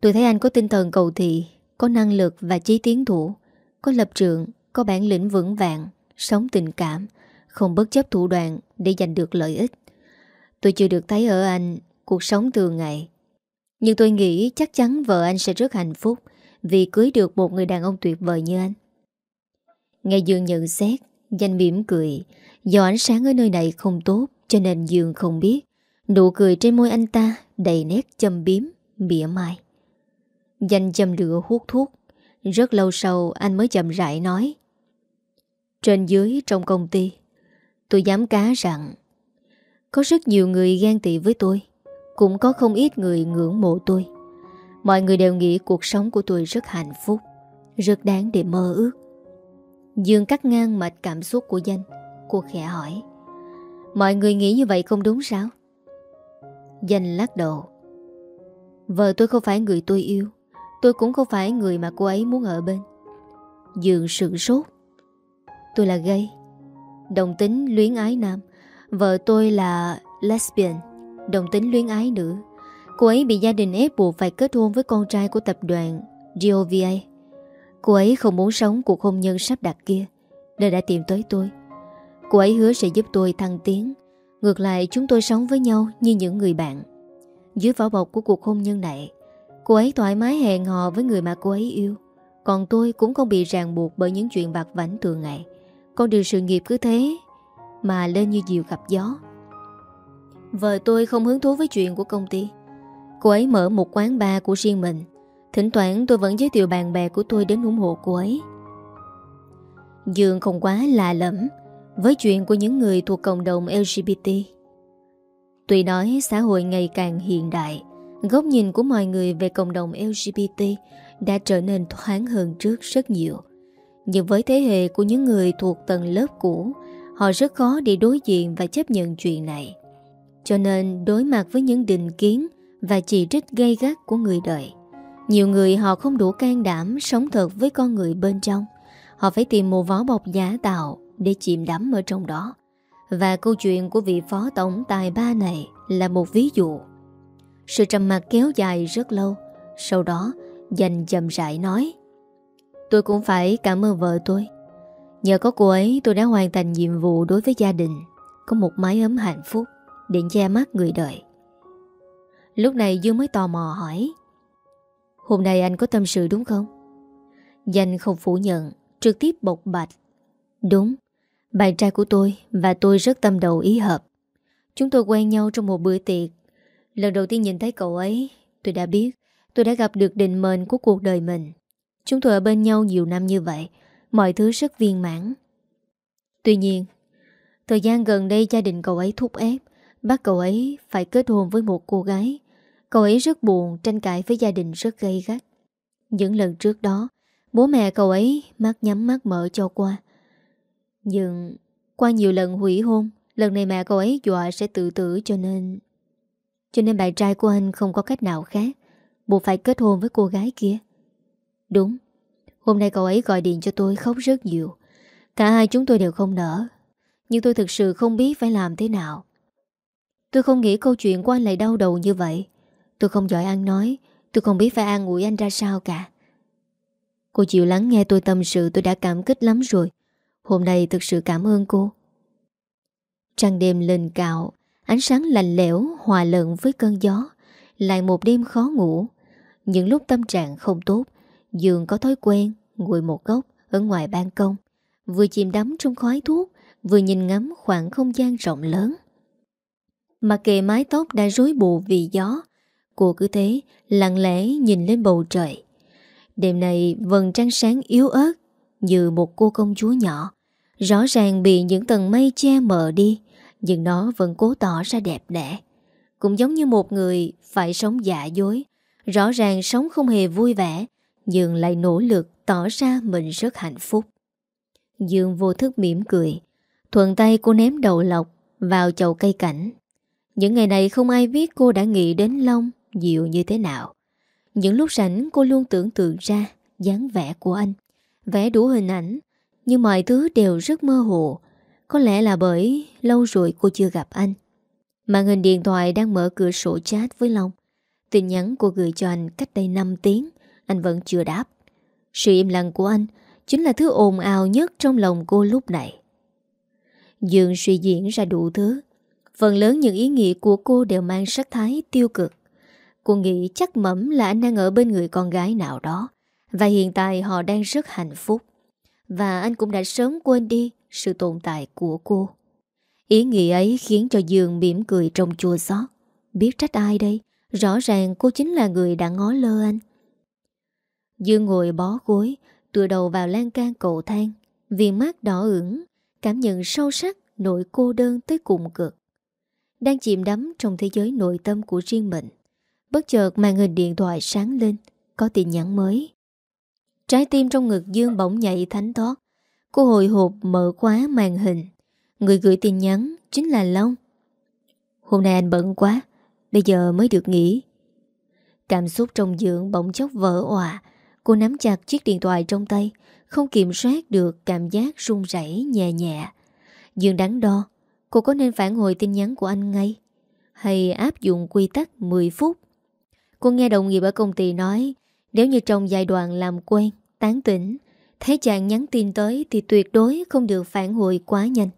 Tôi thấy anh có tinh thần cầu thị, có năng lực và trí tiến thủ, có lập trường, có bản lĩnh vững vàng, sống tình cảm, không bất chấp thủ đoạn để giành được lợi ích. Tôi chưa được thấy ở anh cuộc sống thường ngày. Nhưng tôi nghĩ chắc chắn vợ anh sẽ rất hạnh phúc vì cưới được một người đàn ông tuyệt vời như anh. Nghe Dương nhận xét, danh mỉm cười. Do ánh sáng ở nơi này không tốt cho nên Dương không biết. Nụ cười trên môi anh ta đầy nét châm biếm, mỉa mai. Danh châm lửa hút thuốc. Rất lâu sau anh mới chậm rãi nói. Trên dưới trong công ty, tôi dám cá rằng có rất nhiều người ghen tị với tôi Cũng có không ít người ngưỡng mộ tôi Mọi người đều nghĩ cuộc sống của tôi rất hạnh phúc Rất đáng để mơ ước Dương cắt ngang mạch cảm xúc của danh Cô khẽ hỏi. Mọi người nghĩ như vậy không đúng sao? Danh lắc đầu. Vợ tôi không phải người tôi yêu. Tôi cũng không phải người mà cô ấy muốn ở bên. Dương sự sốt. Tôi là gay. Đồng tính luyến ái nam. Vợ tôi là lesbian, đồng tính luyến ái nữ. Cô ấy bị gia đình ép buộc phải kết hôn với con trai của tập đoàn GOVA. Cô ấy không muốn sống cuộc hôn nhân sắp đặt kia, nên đã tìm tới tôi. Cô ấy hứa sẽ giúp tôi thăng tiến. Ngược lại chúng tôi sống với nhau như những người bạn. Dưới vỏ bọc của cuộc hôn nhân này, cô ấy thoải mái hẹn hò với người mà cô ấy yêu. Còn tôi cũng không bị ràng buộc bởi những chuyện bạc vảnh thường ngày. Con đường sự nghiệp cứ thế mà lên như diều gặp gió. Vợ tôi không hứng thú với chuyện của công ty. Cô ấy mở một quán bar của riêng mình. Thỉnh thoảng tôi vẫn giới thiệu bạn bè của tôi đến ủng hộ cô ấy. Dương không quá lạ lẫm với chuyện của những người thuộc cộng đồng LGBT. Tuy nói xã hội ngày càng hiện đại, góc nhìn của mọi người về cộng đồng LGBT đã trở nên thoáng hơn trước rất nhiều. Nhưng với thế hệ của những người thuộc tầng lớp cũ Họ rất khó để đối diện và chấp nhận chuyện này Cho nên đối mặt với những định kiến Và chỉ trích gây gắt của người đời Nhiều người họ không đủ can đảm Sống thật với con người bên trong Họ phải tìm một vỏ bọc giả tạo để chìm đắm ở trong đó. Và câu chuyện của vị phó tổng tài ba này Là một ví dụ. Sự trầm mặc kéo dài rất lâu, Sau đó Dành chậm rãi nói, Tôi cũng phải cảm ơn vợ tôi. Nhờ có cô ấy, tôi đã hoàn thành nhiệm vụ đối với gia đình. Có một mái ấm hạnh phúc Để che mắt người đời. Lúc này Dương mới tò mò hỏi, Hôm nay anh có tâm sự đúng không? Danh không phủ nhận, Trực tiếp bộc bạch, Đúng bạn trai của tôi và tôi rất tâm đầu ý hợp. Chúng tôi quen nhau trong một bữa tiệc. Lần đầu tiên nhìn thấy cậu ấy, Tôi đã biết Tôi đã gặp được định mệnh của cuộc đời mình. Chúng tôi ở bên nhau nhiều năm như vậy, Mọi thứ rất viên mãn. Tuy nhiên, Thời gian gần đây gia đình cậu ấy thúc ép, Bắt cậu ấy phải kết hôn với một cô gái. Cậu ấy rất buồn, Tranh cãi với gia đình rất gây gắt. Những lần trước đó, Bố mẹ cậu ấy mắt nhắm mắt mở cho qua. Nhưng Qua nhiều lần hủy hôn, Lần này mẹ cậu ấy dọa sẽ tự tử cho nên. Cho nên bạn trai của anh không có cách nào khác, Buộc phải kết hôn với cô gái kia. Đúng, Hôm nay cậu ấy gọi điện cho tôi khóc rất nhiều. Cả hai chúng tôi đều không nở Nhưng tôi thực sự không biết phải làm thế nào. Tôi không nghĩ câu chuyện của anh lại đau đầu như vậy. Tôi không giỏi ăn nói, Tôi không biết phải an ủi anh ra sao cả. Cô chịu lắng nghe tôi tâm sự tôi đã cảm kích lắm rồi. Hôm nay thực sự cảm ơn cô. Trăng đêm lên cạo Ánh sáng lạnh lẽo hòa lợn với cơn gió Lại một đêm khó ngủ. Những lúc tâm trạng không tốt Dương có thói quen ngồi một góc ở ngoài ban công, vừa chìm đắm trong khói thuốc, Vừa nhìn ngắm khoảng không gian rộng lớn. Mà kệ mái tóc đã rối bù vì gió Cô cứ thế lặng lẽ nhìn lên bầu trời. Đêm này vầng trăng sáng yếu ớt Như một cô công chúa nhỏ Rõ ràng bị những tầng mây che mờ đi, Nhưng nó vẫn cố tỏ ra đẹp đẽ. Cũng giống như một người phải sống giả dối. Rõ ràng sống không hề vui vẻ, Nhưng lại nỗ lực tỏ ra mình rất hạnh phúc. Dương vô thức mỉm cười, Thuận tay cô ném đầu lọc Vào chậu cây cảnh. Những ngày này không ai biết cô đã nghĩ đến Long Diệu như thế nào. Những lúc rảnh cô luôn tưởng tượng ra dáng vẻ của anh, Vẽ đủ hình ảnh nhưng mọi thứ đều rất mơ hồ. Có lẽ là bởi lâu rồi cô chưa gặp anh. Màn hình điện thoại đang mở cửa sổ chat với Long. Tin nhắn cô gửi cho anh cách đây 5 tiếng, Anh vẫn chưa đáp. Sự im lặng của anh Chính là thứ ồn ào nhất trong lòng cô lúc này. Dương suy diễn ra đủ thứ. Phần lớn những ý nghĩa của cô đều mang sắc thái tiêu cực. Cô nghĩ chắc mẩm là anh đang ở bên người con gái nào đó, Và hiện tại họ đang rất hạnh phúc. Và anh cũng đã sớm quên đi sự tồn tại của cô. Ý nghĩ ấy khiến cho Dương mỉm cười trong chua xót. Biết trách ai đây? Rõ ràng cô chính là người đã ngó lơ anh. Dương ngồi bó gối, Tựa đầu vào lan can cầu thang. Viên mắt đỏ ửng, Cảm nhận sâu sắc nỗi cô đơn tới cùng cực. Đang chìm đắm trong thế giới nội tâm của riêng mình. Bất chợt màn hình điện thoại sáng lên, Có tin nhắn mới. Trái tim trong ngực Dương bỗng nhảy thánh thoát. Cô hồi hộp mở khóa màn hình. Người gửi tin nhắn chính là Long. Hôm nay anh bận quá, Bây giờ mới được nghỉ. Cảm xúc trong dưỡng bỗng chốc vỡ òa. Cô nắm chặt chiếc điện thoại trong tay, Không kiểm soát được cảm giác run rẩy nhẹ nhẹ. Dương đắn đo, Cô có nên phản hồi tin nhắn của anh ngay? Hay áp dụng quy tắc 10 phút? Cô nghe đồng nghiệp ở công ty nói, Nếu như trong giai đoạn làm quen Tán tỉnh Thấy chàng nhắn tin tới Thì tuyệt đối không được phản hồi quá nhanh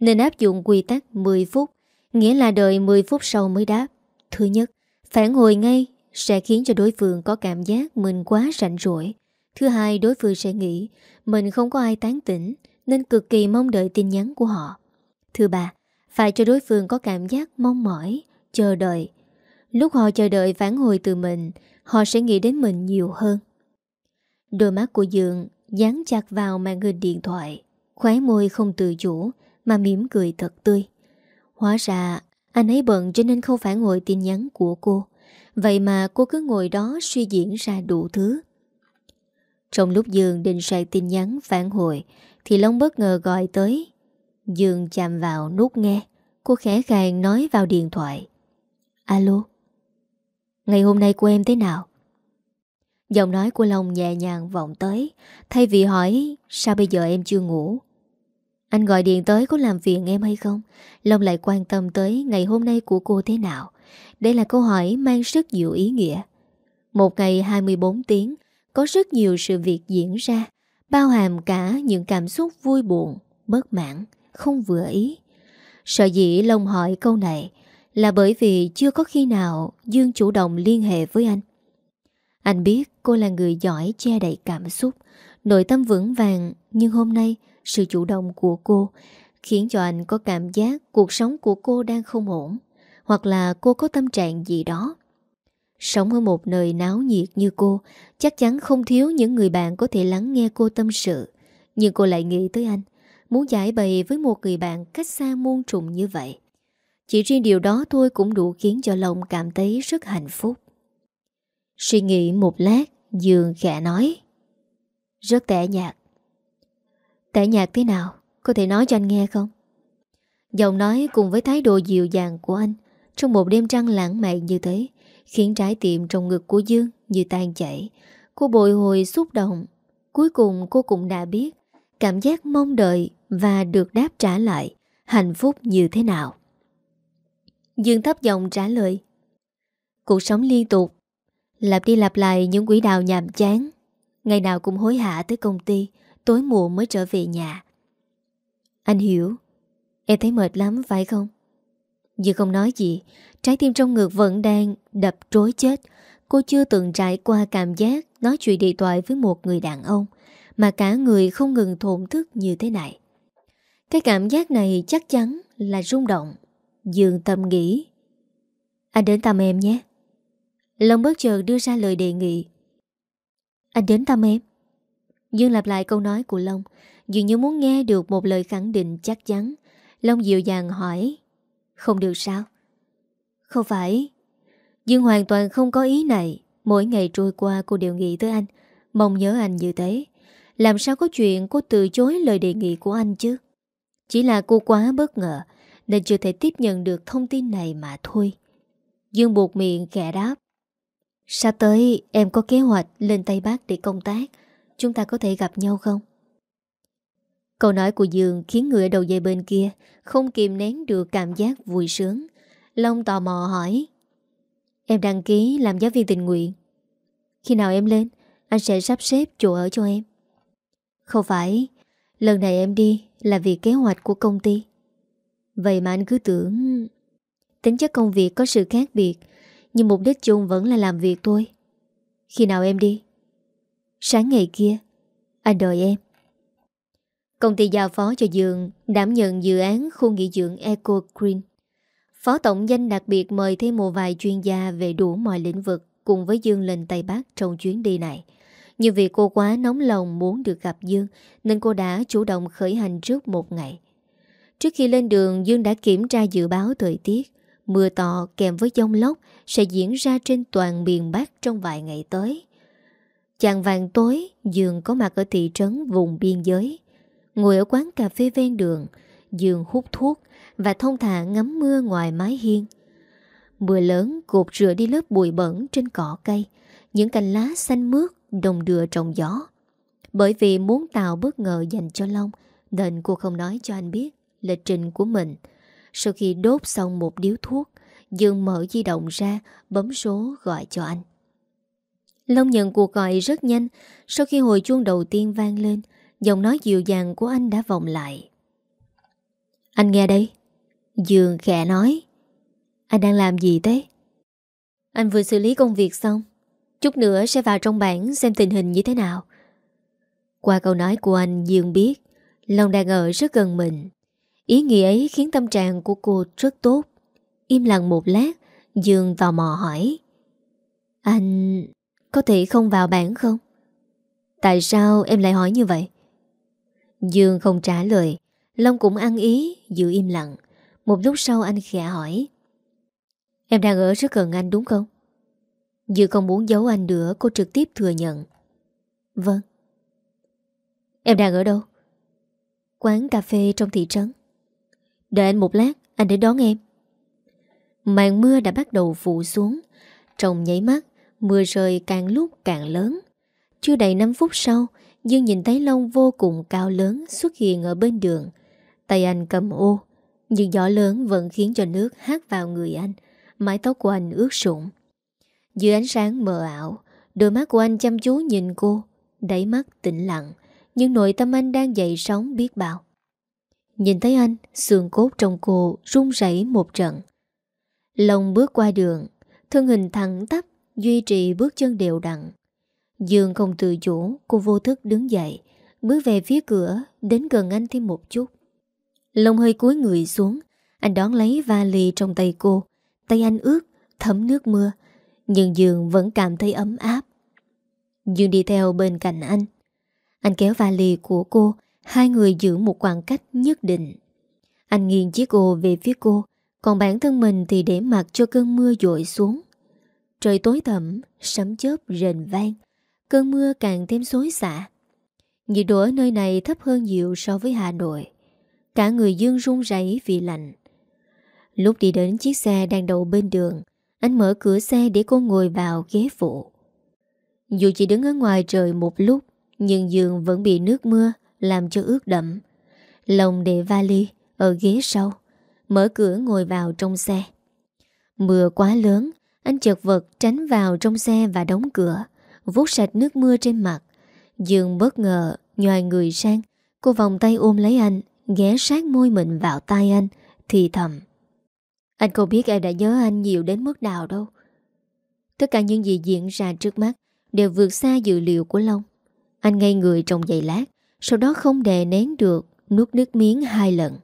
Nên áp dụng quy tắc 10 phút Nghĩa là đợi 10 phút sau mới đáp Thứ nhất Phản hồi ngay sẽ khiến cho đối phương có cảm giác mình quá rảnh rỗi. Thứ hai, đối phương sẽ nghĩ mình không có ai tán tỉnh nên cực kỳ mong đợi tin nhắn của họ. Thứ ba, phải cho đối phương có cảm giác mong mỏi, chờ đợi. Lúc họ chờ đợi phản hồi từ mình, họ sẽ nghĩ đến mình nhiều hơn. Đôi mắt của Dượng dán chặt vào màn hình điện thoại, khóe môi không tự chủ mà mỉm cười thật tươi. Hóa ra, anh ấy bận cho nên không phản hồi tin nhắn của cô. Vậy mà cô cứ ngồi đó suy diễn ra đủ thứ Trong lúc Dương định soạn tin nhắn phản hồi Thì Long bất ngờ gọi tới Dương chạm vào nút nghe Cô khẽ khàng nói vào điện thoại Alo Ngày hôm nay của em thế nào? Giọng nói của Long nhẹ nhàng vọng tới Thay vì hỏi Sao bây giờ em chưa ngủ Anh gọi điện tới có làm phiền em hay không Long lại quan tâm tới Ngày hôm nay của cô thế nào đây là câu hỏi mang rất nhiều ý nghĩa. Một ngày 24 tiếng, có rất nhiều sự việc diễn ra, bao hàm cả những cảm xúc vui buồn, bất mãn, không vừa ý. Sợ dĩ Long hỏi câu này là bởi vì chưa có khi nào Dương chủ động liên hệ với anh. Anh biết cô là người giỏi che đậy cảm xúc, nội tâm vững vàng, nhưng hôm nay sự chủ động của cô khiến cho anh có cảm giác cuộc sống của cô đang không ổn. Hoặc là cô có tâm trạng gì đó. Sống ở một nơi náo nhiệt như cô Chắc chắn không thiếu những người bạn có thể lắng nghe cô tâm sự. Nhưng cô lại nghĩ tới anh Muốn giải bày với một người bạn cách xa muôn trùng như vậy. Chỉ riêng điều đó thôi cũng đủ khiến cho lòng cảm thấy rất hạnh phúc. Suy nghĩ một lát, Dương khẽ nói. Rất tẻ nhạt. Tẻ nhạt thế nào? Có thể nói cho anh nghe không? Giọng nói cùng với thái độ dịu dàng của anh, trong một đêm trăng lãng mạn như thế, Khiến trái tim trong ngực của Dương như tan chảy. Cô bồi hồi xúc động. Cuối cùng cô cũng đã biết Cảm giác mong đợi Và được đáp trả lại Hạnh phúc như thế nào. Dương thấp giọng trả lời. Cuộc sống liên tục. Lặp đi lặp lại những quỹ đạo nhàm chán Ngày nào cũng hối hả tới công ty, Tối muộn mới trở về nhà Anh hiểu Em thấy mệt lắm, phải không Dư không nói gì, Trái tim trong ngực vẫn đang đập trối chết Cô chưa từng trải qua cảm giác Nói chuyện điện thoại với một người đàn ông, Mà cả người không ngừng thổn thức như thế này Cái cảm giác này chắc chắn là rung động. Dương tâm nghĩ. Anh đến thăm em nhé. Long bất chợt đưa ra lời đề nghị. Anh đến thăm em. Dương lặp lại câu nói của Long, dường như muốn nghe được một lời khẳng định chắc chắn. Long dịu dàng hỏi. Không được sao? Không phải. Dương hoàn toàn không có ý này. Mỗi ngày trôi qua cô đều nghĩ tới anh. Mong nhớ anh như thế. Làm sao có chuyện cô từ chối lời đề nghị của anh chứ? Chỉ là cô quá bất ngờ nên chưa thể tiếp nhận được thông tin này mà thôi. Dương buộc miệng kẻ đáp. Sắp tới em có kế hoạch lên Tây Bắc để công tác. Chúng ta có thể gặp nhau không? Câu nói của Dương khiến người ở đầu dây bên kia không kìm nén được cảm giác vui sướng. Long tò mò hỏi. Em đăng ký làm giáo viên tình nguyện. Khi nào em lên, anh sẽ sắp xếp chỗ ở cho em. Không phải, lần này em đi là vì kế hoạch của công ty. Vậy mà anh cứ tưởng... Tính chất công việc có sự khác biệt, nhưng mục đích chung vẫn là làm việc thôi. Khi nào em đi? Sáng ngày kia, anh đợi em. Công ty giao phó cho Dương đảm nhận dự án khu nghỉ dưỡng Eco Green. Phó tổng danh đặc biệt mời thêm một vài chuyên gia về đủ mọi lĩnh vực cùng với Dương lên Tây Bắc trong chuyến đi này. Nhưng vì cô quá nóng lòng muốn được gặp Dương nên cô đã chủ động khởi hành trước một ngày. Trước khi lên đường Dương đã kiểm tra dự báo thời tiết. Mưa to kèm với giông lốc sẽ diễn ra trên toàn miền Bắc trong vài ngày tới. Chàng vàng tối, Dương có mặt ở thị trấn vùng biên giới. Ngồi ở quán cà phê ven đường, Dương hút thuốc và thông thả ngắm mưa ngoài mái hiên. Mưa lớn cột rửa đi lớp bụi bẩn trên cỏ cây, những cành lá xanh mướt đồng đưa trong gió. Bởi vì muốn tạo bất ngờ dành cho Long, nên cô không nói cho anh biết lịch trình của mình. Sau khi đốt xong một điếu thuốc, Dương mở di động ra, bấm số gọi cho anh. Long nhận cuộc gọi rất nhanh, sau khi hồi chuông đầu tiên vang lên, giọng nói dịu dàng của anh đã vọng lại. Anh nghe đây. Dương khẽ nói. Anh đang làm gì thế? Anh vừa xử lý công việc xong. Chút nữa sẽ vào trong bảng xem tình hình như thế nào. Qua câu nói của anh Dương biết Long đang ở rất gần mình Ý nghĩa ấy khiến tâm trạng của cô rất tốt Im lặng một lát, Dương tò mò hỏi Anh có thể không vào bảng không? Tại sao em lại hỏi như vậy? Dương không trả lời, Long cũng ăn ý, giữ im lặng Một lúc sau anh khẽ hỏi Em đang ở rất gần anh đúng không? Dương không muốn giấu anh nữa, Cô trực tiếp thừa nhận Vâng Em đang ở đâu? Quán cà phê trong thị trấn Đợi anh một lát, Anh đến đón em Màn mưa đã bắt đầu phụ xuống. Trong nháy mắt, Mưa rơi càng lúc càng lớn. Chưa đầy 5 phút sau, Dương nhìn thấy Long vô cùng cao lớn Xuất hiện ở bên đường. Tay anh cầm ô, Nhưng gió lớn vẫn khiến cho nước hát vào người anh, Mái tóc của anh ướt sũng. Dưới ánh sáng mờ ảo, Đôi mắt của anh chăm chú nhìn cô, Đáy mắt tĩnh lặng, Nhưng nội tâm anh đang dậy sóng biết bao. Nhìn thấy anh, Xương cốt trong cô run rẩy một trận. Lòng bước qua đường, Thân hình thẳng tắp, Duy trì bước chân đều đặn. Dương không tự chủ, Cô vô thức đứng dậy, Bước về phía cửa, Đến gần anh thêm một chút. Lòng hơi cúi người xuống, Anh đón lấy vali trong tay cô. Tay anh ướt, Thấm nước mưa, Nhưng Dương vẫn cảm thấy ấm áp. Dương đi theo bên cạnh anh. Anh kéo vali của cô, Hai người giữ một khoảng cách nhất định. Anh nghiêng chiếc ô về phía cô còn bản thân mình thì để mặc cho cơn mưa dội xuống. Trời tối thẩm, Sấm chớp rền vang Cơn mưa càng thêm xối xả. Nhiệt độ ở nơi này thấp hơn nhiều so với Hà Nội. Cả người dương run rẩy vì lạnh. Lúc đi đến chiếc xe đang đậu bên đường Anh mở cửa xe để cô ngồi vào ghế phụ. Dù chỉ đứng ở ngoài trời một lúc Nhưng giường vẫn bị nước mưa Làm cho ướt đậm Lòng để vali ở ghế sau. Mở cửa ngồi vào trong xe. Mưa quá lớn, Anh chợt vật tránh vào trong xe và đóng cửa vút sạch nước mưa trên mặt. Dương bất ngờ, Nhòi người sang, Cô vòng tay ôm lấy anh, Ghé sát môi mình vào tay anh, Thì thầm. Anh không biết em đã nhớ anh nhiều đến mức nào đâu. Tất cả những gì diễn ra trước mắt Đều vượt xa dự liệu của Long. Anh ngây người trong giây lát, Sau đó không đè nén được, nuốt nước miếng hai lần.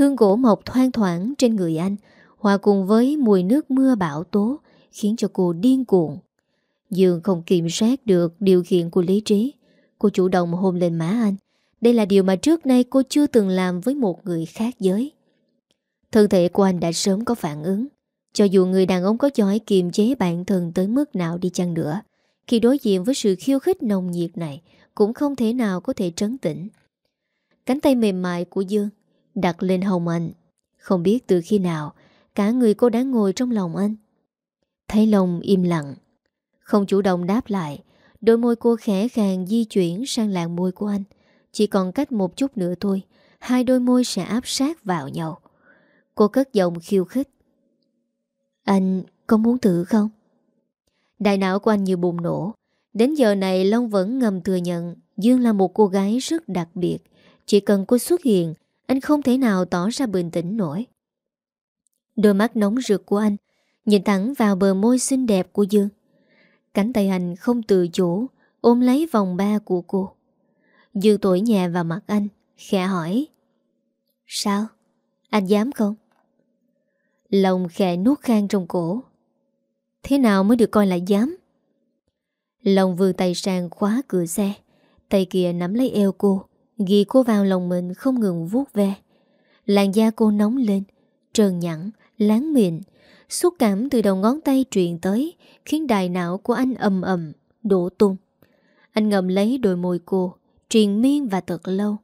Hương gỗ mộc thoang thoảng trên người anh, hòa cùng với mùi nước mưa bão tố, khiến cho cô điên cuộn. Dương không kiểm soát được điều kiện của lý trí. Cô chủ động hôn lên má anh. Đây là điều mà trước nay cô chưa từng làm với một người khác giới. Thân thể của anh đã sớm có phản ứng. Cho dù người đàn ông có giỏi kiềm chế bản thân tới mức nào đi chăng nữa, khi đối diện với sự khiêu khích nồng nhiệt này, cũng không thể nào có thể trấn tĩnh. Cánh tay mềm mại của Dương đặt lên hồng anh. Không biết từ khi nào, cả người cô đã ngồi trong lòng anh. Thấy lòng im lặng, không chủ động đáp lại, đôi môi cô khẽ khàng di chuyển sang làn môi của anh. Chỉ còn cách một chút nữa thôi, hai đôi môi sẽ áp sát vào nhau. Cô cất giọng khiêu khích. Anh có muốn thử không? Đại não của anh như bùng nổ. Đến giờ này Long vẫn ngầm thừa nhận Dương là một cô gái rất đặc biệt. Chỉ cần cô xuất hiện, anh không thể nào tỏ ra bình tĩnh nổi. Đôi mắt nóng rực của anh nhìn thẳng vào bờ môi xinh đẹp của Dương. Cánh tay anh không tự chủ ôm lấy vòng ba của cô. Dương tuổi nhà vào mặt anh, khẽ hỏi. Sao? Anh dám không? Lòng khẽ nuốt khang trong cổ Thế nào mới được coi là dám Lòng vừa tay sang khóa cửa xe Tay kia nắm lấy eo cô Ghi cô vào lòng mình không ngừng vuốt ve. Làn da cô nóng lên Trơn nhẵn, láng mịn. Xúc cảm từ đầu ngón tay truyền tới Khiến đài não của anh ầm ầm Đổ tung. Anh ngậm lấy đôi môi cô Truyền miên và thật lâu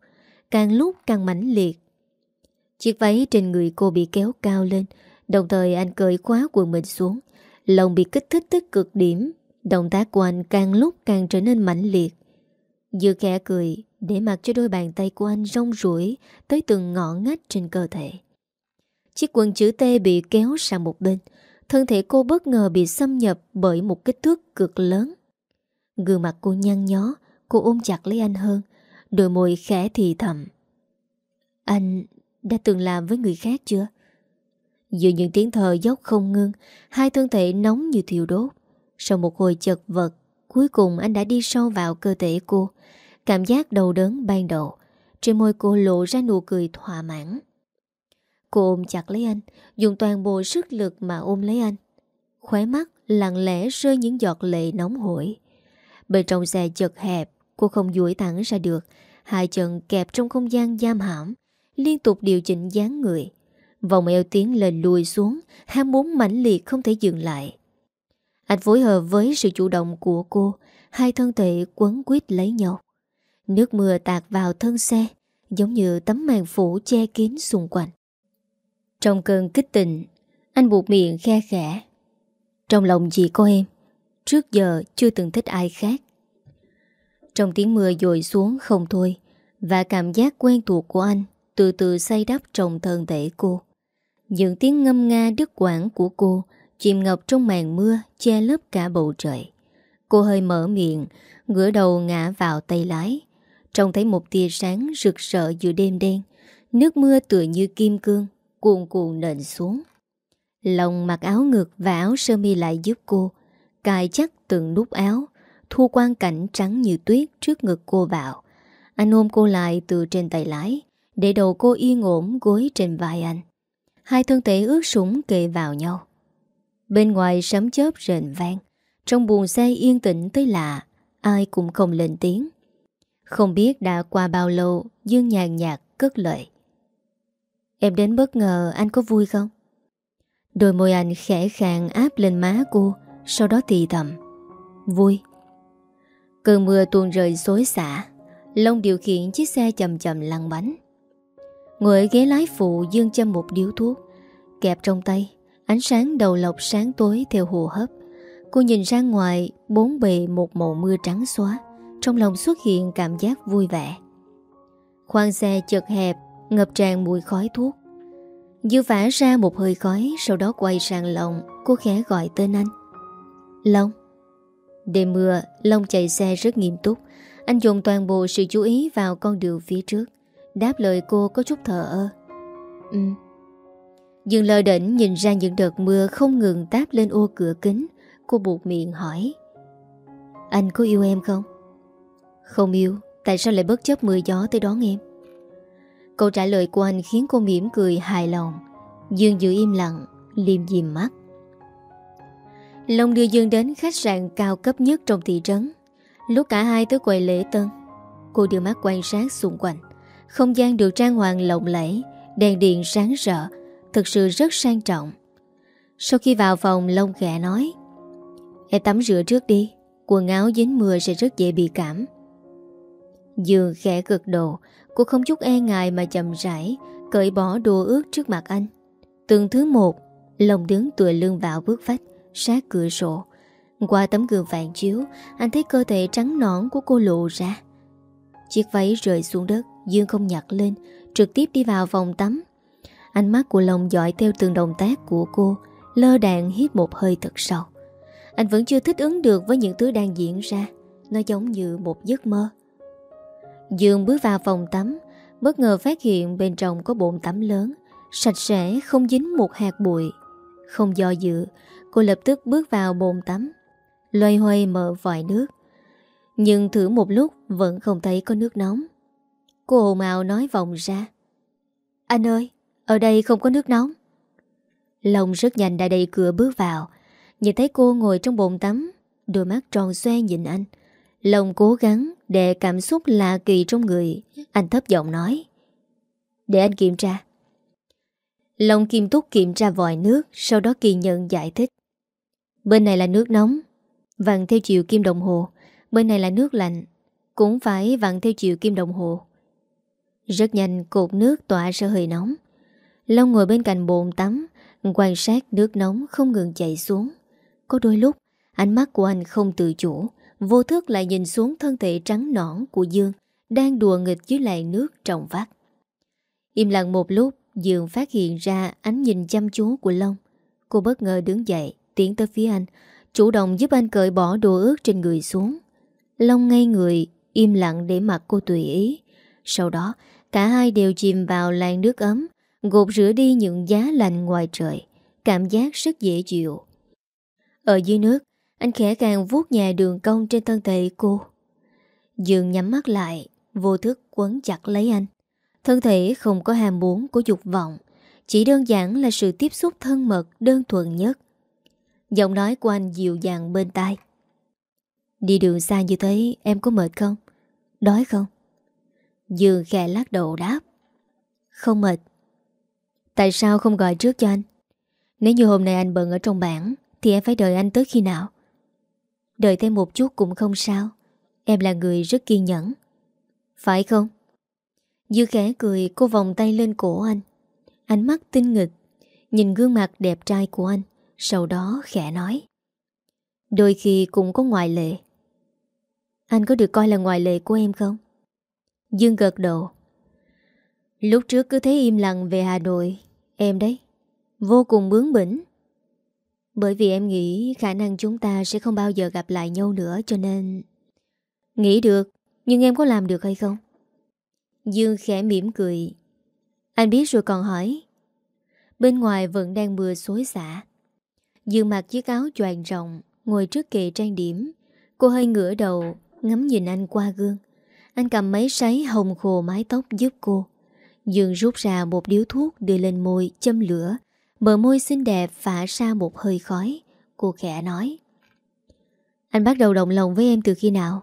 Càng lúc càng mãnh liệt. Chiếc váy trên người cô bị kéo cao lên Đồng thời anh cởi khóa quần mình xuống. Lòng bị kích thích tới cực điểm Động tác của anh càng lúc càng trở nên mãnh liệt. Dư khẽ cười để mặc cho đôi bàn tay của anh rong rủi Tới từng ngõ ngách trên cơ thể. Chiếc quần chữ T bị kéo sang một bên. Thân thể cô bất ngờ bị xâm nhập Bởi một kích thước cực lớn. Gương mặt cô nhăn nhó, Cô ôm chặt lấy anh hơn. Đôi môi khẽ thì thầm. Anh đã từng làm với người khác chưa? Giữa những tiếng thờ dốc không ngưng Hai thân thể nóng như thiêu đốt. Sau một hồi chật vật, Cuối cùng anh đã đi sâu vào cơ thể cô. Cảm giác đầu đớn ban đầu. Trên môi cô lộ ra nụ cười thỏa mãn. Cô ôm chặt lấy anh, Dùng toàn bộ sức lực mà ôm lấy anh. Khóe mắt lặng lẽ rơi những giọt lệ nóng hổi. Bên trong xe chật hẹp, Cô không duỗi thẳng ra được. Hai chân kẹp trong không gian giam hãm, Liên tục điều chỉnh dáng người. Vòng eo tiến lên lùi xuống, Ham muốn mãnh liệt không thể dừng lại. Anh phối hợp với sự chủ động của cô, Hai thân thể quấn quýt lấy nhau. Nước mưa tạt vào thân xe Giống như tấm màn phủ che kín xung quanh Trong cơn kích tình Anh buộc miệng khe khẽ Trong lòng chỉ có em Trước giờ chưa từng thích ai khác Trong tiếng mưa dội xuống không thôi Và cảm giác quen thuộc của anh Từ từ say đắp trong thân thể cô những tiếng ngâm nga đứt quảng của cô chìm ngập trong màn mưa che lấp cả bầu trời. Cô hơi mở miệng, ngửa đầu ngã vào tay lái. Trông thấy một tia sáng rực rỡ giữa đêm đen, nước mưa tựa như kim cương, cuồn cuồn nền xuống. Lòng mặc áo ngực và áo sơ mi lại giúp cô, cài chắc từng nút áo, thu quan cảnh trắng như tuyết trước ngực cô vào. Anh ôm cô lại từ trên tay lái, để đầu cô yên ổn gối trên vai anh. Hai thân thể ướt sũng kề vào nhau Bên ngoài sấm chớp rền vang Trong buồng xe yên tĩnh tới lạ Ai cũng không lên tiếng không biết đã qua bao lâu Dương nhàn nhạt cất lời. Em đến bất ngờ anh có vui không? Đôi môi anh khẽ khàng áp lên má cô, Sau đó thì thầm. Vui. Cơn mưa tuôn rơi xối xả, Long điều khiển chiếc xe chậm chậm lăn bánh. Ngồi ở ghế lái phụ dương châm một điếu thuốc, Kẹp trong tay, Ánh sáng đầu lọc sáng tối theo hồ hấp. Cô nhìn ra ngoài, Bốn bề một màu mưa trắng xóa. Trong lòng xuất hiện cảm giác vui vẻ. Khoang xe chật hẹp, Ngập tràn mùi khói thuốc. Dư vả ra một hơi khói, Sau đó quay sang Long, Cô khẽ gọi tên anh. Long. Đêm mưa, Long chạy xe rất nghiêm túc. Anh dùng toàn bộ sự chú ý vào con đường phía trước, Đáp lời cô có chút thờ ơ. Ừ Dương lơ đỉnh nhìn ra những đợt mưa không ngừng táp lên ô cửa kính, Cô buộc miệng hỏi. Anh có yêu em không? Không yêu, Tại sao lại bất chấp mưa gió tới đón em? Câu trả lời của anh khiến cô mỉm cười hài lòng. Dương giữ im lặng, Liêm dìm mắt. Long đưa Dương đến khách sạn cao cấp nhất trong thị trấn. Lúc cả hai tới quầy lễ tân, Cô đưa mắt quan sát xung quanh. Không gian được trang hoàng lộng lẫy, Đèn điện sáng rỡ, Thực sự rất sang trọng. Sau khi vào phòng, Long khẽ nói, Em tắm rửa trước đi, Quần áo dính mưa sẽ rất dễ bị cảm. Dương khẽ gật đầu. Cô không chút e ngại mà chậm rãi, Cởi bỏ đồ ướt trước mặt anh. Từng thứ một, Lòng đứng tựa lưng vào bước vách, Sát cửa sổ. Qua tấm gương phản chiếu, Anh thấy cơ thể trắng nõn của cô lộ ra. Chiếc váy rơi xuống đất, Dương không nhặt lên, Trực tiếp đi vào phòng tắm. Ánh mắt của lòng dõi theo từng động tác của cô, Lơ đạn hít một hơi thật sâu. Anh vẫn chưa thích ứng được với những thứ đang diễn ra, Nó giống như một giấc mơ. Dương bước vào phòng tắm, Bất ngờ phát hiện bên trong có bồn tắm lớn, Sạch sẽ, không dính một hạt bụi. Không do dự, Cô lập tức bước vào bồn tắm, Loay hoay mở vòi nước. Nhưng thử một lúc, Vẫn không thấy có nước nóng. Cô ồn ào nói vòng ra. Anh ơi, Ở đây không có nước nóng. Lòng rất nhanh đã đầy cửa bước vào. Nhìn thấy cô ngồi trong bồn tắm, Đôi mắt tròn xoe nhìn anh. Lòng cố gắng để cảm xúc lạ kỳ trong người. Anh thấp giọng nói, Để anh kiểm tra. Lòng kim túc kiểm tra vòi nước, Sau đó kỳ nhận giải thích, Bên này là nước nóng Vặn theo chiều kim đồng hồ. Bên này là nước lạnh, Cũng phải vặn theo chiều kim đồng hồ. Rất nhanh, cột nước tỏa ra hơi nóng. Long ngồi bên cạnh bồn tắm, Quan sát nước nóng không ngừng chảy xuống. Có đôi lúc, Ánh mắt của anh không tự chủ. Vô thức lại nhìn xuống thân thể trắng nõn của Dương, Đang đùa nghịch dưới làn nước trọng vắt. Im lặng một lúc, Dương phát hiện ra ánh nhìn chăm chú của Long. Cô bất ngờ đứng dậy, Tiến tới phía anh, Chủ động giúp anh cởi bỏ đồ ướt trên người xuống. Long ngay người, Im lặng để mặc cô tùy ý. Sau đó, cả hai đều chìm vào làn nước ấm, Gột rửa đi những giá lạnh ngoài trời, Cảm giác rất dễ chịu. Ở dưới nước anh khẽ càng vuốt nhẹ đường cong trên thân thể cô Dương nhắm mắt lại, Vô thức quấn chặt lấy anh Thân thể không có hàm muốn của dục vọng, Chỉ đơn giản là sự tiếp xúc thân mật đơn thuần nhất Giọng nói của anh dịu dàng bên tai Đi đường xa như thế, em có mệt không? Đói không? Dương khẽ lắc đầu đáp Không mệt Tại sao không gọi trước cho anh? Nếu như hôm nay anh bận ở trong bảng, Thì em phải đợi anh tới khi nào? Đợi thêm một chút cũng không sao. Em là người rất kiên nhẫn. Phải không? Dư khẽ cười, cô vòng tay lên cổ anh. Ánh mắt tinh nghịch, Nhìn gương mặt đẹp trai của anh, Sau đó khẽ nói. Đôi khi cũng có ngoại lệ. Anh có được coi là ngoại lệ của em không? Dương gật đầu. Lúc trước cứ thấy im lặng về Hà Nội, Em đấy, Vô cùng bướng bỉnh. Bởi vì em nghĩ khả năng chúng ta sẽ không bao giờ gặp lại nhau nữa, cho nên Nghĩ được, Nhưng em có làm được hay không? Dương khẽ mỉm cười. Anh biết rồi còn hỏi. Bên ngoài vẫn đang mưa xối xả. Dương mặc chiếc áo choàng rộng, Ngồi trước kệ trang điểm. Cô hơi ngửa đầu, Ngắm nhìn anh qua gương. Anh cầm máy sấy hồng khô mái tóc giúp cô. Dương rút ra một điếu thuốc Đưa lên môi, châm lửa. Bờ môi xinh đẹp phả ra một hơi khói, Cô khẽ nói. Anh bắt đầu động lòng với em từ khi nào?